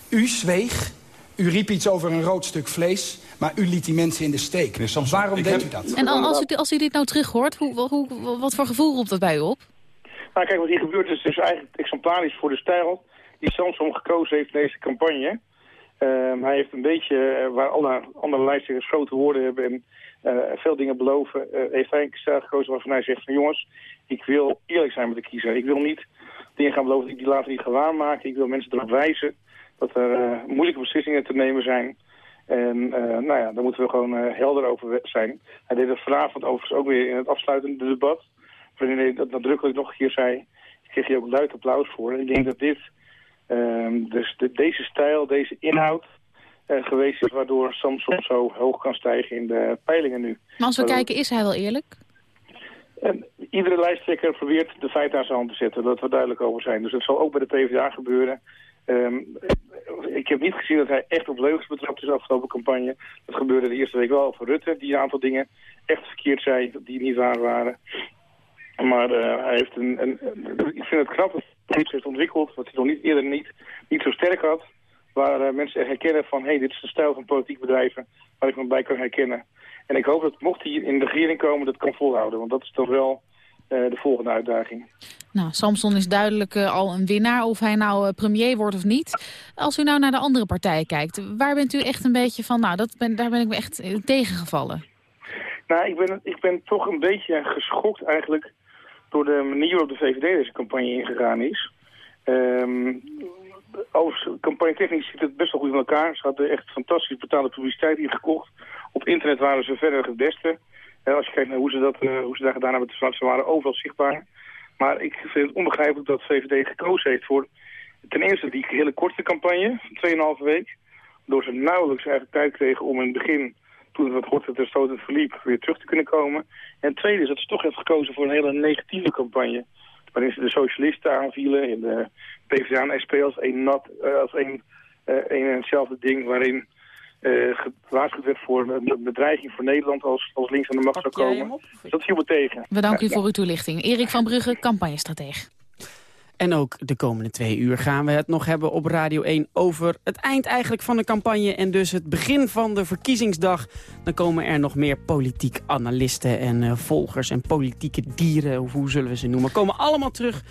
U zweeg, u riep iets over een rood stuk vlees... maar u liet die mensen in de steek. Waarom deed u dat? En al- als u, als u dit nou terug hoort, hoe, hoe, wat voor gevoel roept dat bij u op? Nou, kijk, wat hier gebeurt is dus eigenlijk exemplarisch voor de stijl die Samson gekozen heeft in deze campagne. Ehm, hij heeft een beetje, eh, waar alle andere lijsttrekkers grote woorden hebben en eh, veel dingen beloven, eh, heeft hij een stijl gekozen waarvan hij zegt van jongens, ik wil eerlijk zijn met de kiezer. Ik wil niet dingen gaan beloven die ik die later niet ga waarmaken. Ik wil mensen erop wijzen dat er eh, moeilijke beslissingen te nemen zijn. En eh, nou ja, daar moeten we gewoon eh, helder over zijn. Hij deed dat vanavond overigens ook weer in het afsluitende debat. Waarin hij dat nadrukkelijk nog een keer zei. Ik kreeg hier ook luid applaus voor. En ik denk dat dit, ehm, dus de, deze stijl, deze inhoud geweest is... waardoor Samson zo hoog kan stijgen in de peilingen nu. Maar als we Waardoor- kijken, is hij wel eerlijk? en iedere lijsttrekker probeert de feiten aan zijn hand te zetten. Dat we duidelijk over zijn. Dus dat zal ook bij de PvdA gebeuren. Ehm, ik heb niet gezien dat hij echt op leugens betrapt is de afgelopen campagne. Dat gebeurde de eerste week wel over Rutte. Die een aantal dingen echt verkeerd zei die niet waar waren. Maar eh, hij heeft een, een, Ik vind het knap dat hij heeft ontwikkeld... wat hij nog niet eerder niet, niet zo sterk had. Waar eh, mensen herkennen van... hé, hey, dit is de stijl van politiek bedrijven... waar ik me bij kan herkennen. En ik hoop dat mocht hij in de regering komen... dat kan volhouden. Want dat is toch wel eh, de volgende uitdaging. Nou, Samson is duidelijk eh, al een winnaar, of hij nou eh, premier wordt of niet. Als u nou naar de andere partijen kijkt, waar bent u echt een beetje van... nou, dat ben, daar ben ik me echt eh, tegengevallen. Nou, ik ben, ik ben toch een beetje geschokt eigenlijk door de manier waarop de VVD deze campagne ingegaan is. Ehm overigens, campagne-technisch zit het best wel goed in elkaar. Ze hadden echt fantastisch betaalde publiciteit ingekocht. Op internet waren ze verder het beste. Als je kijkt naar hoe ze, dat, hoe ze daar gedaan hebben, ze waren overal zichtbaar. Maar ik vind het onbegrijpelijk dat VVD gekozen heeft voor ten eerste die hele korte campagne van 2,5 week. Waardoor ze nauwelijks eigenlijk tijd kregen om in het begin, toen het wat hortend en stotend verliep, weer terug te kunnen komen. En tweede is dat ze toch heeft gekozen voor een hele negatieve campagne. Waarin ze de socialisten aanvielen in de PvdA en SP als één nat, eh, als één, eh, één en hetzelfde ding. Waarin eh, gewaarschuwd werd voor een bedreiging voor Nederland als, als links aan de macht zou komen. Dus dat viel me tegen. We danken u Ja, voor uw toelichting. Erik van Brugge, campagnestratege. En ook de komende twee uur gaan we het nog hebben op Radio 1 over het eind eigenlijk van de campagne en dus het begin van de verkiezingsdag. Dan komen er nog meer politiek analisten en eh, volgers en politieke dieren, of hoe zullen we ze noemen, komen allemaal terug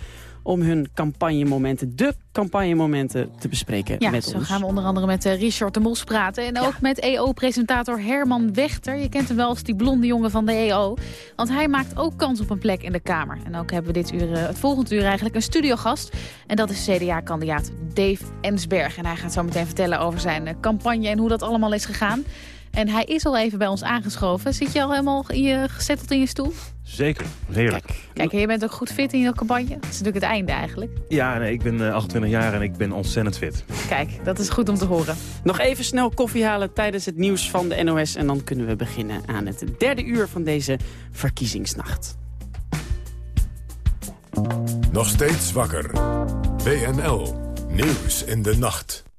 om hun campagnemomenten, de campagnemomenten, te bespreken Ja, met zo ons. gaan we onder andere met eh, Richard de Mos praten. En ook met EO-presentator Herman Wechter. Je kent hem wel als die blonde jongen van de EO. Want hij maakt ook kans op een plek in de Kamer. En ook hebben we dit uur, eh, het volgende uur eigenlijk een studiogast. En dat is CDA-kandidaat Dave Ensberg. En hij gaat zo meteen vertellen over zijn eh, campagne en hoe dat allemaal is gegaan. En hij is al even bij ons aangeschoven. Zit je al helemaal in je, gezetteld in je stoel? Zeker, heerlijk. Kijk, en je bent ook goed fit in je campagne. Dat is natuurlijk het einde eigenlijk. Ja, nee, ik ben eh, 28 jaar en ik ben ontzettend fit. Kijk, dat is goed om te horen. Nog even snel koffie halen tijdens het nieuws van de NOS... en dan kunnen we beginnen aan het derde uur van deze verkiezingsnacht. Nog steeds wakker. WNL. Nieuws in de nacht.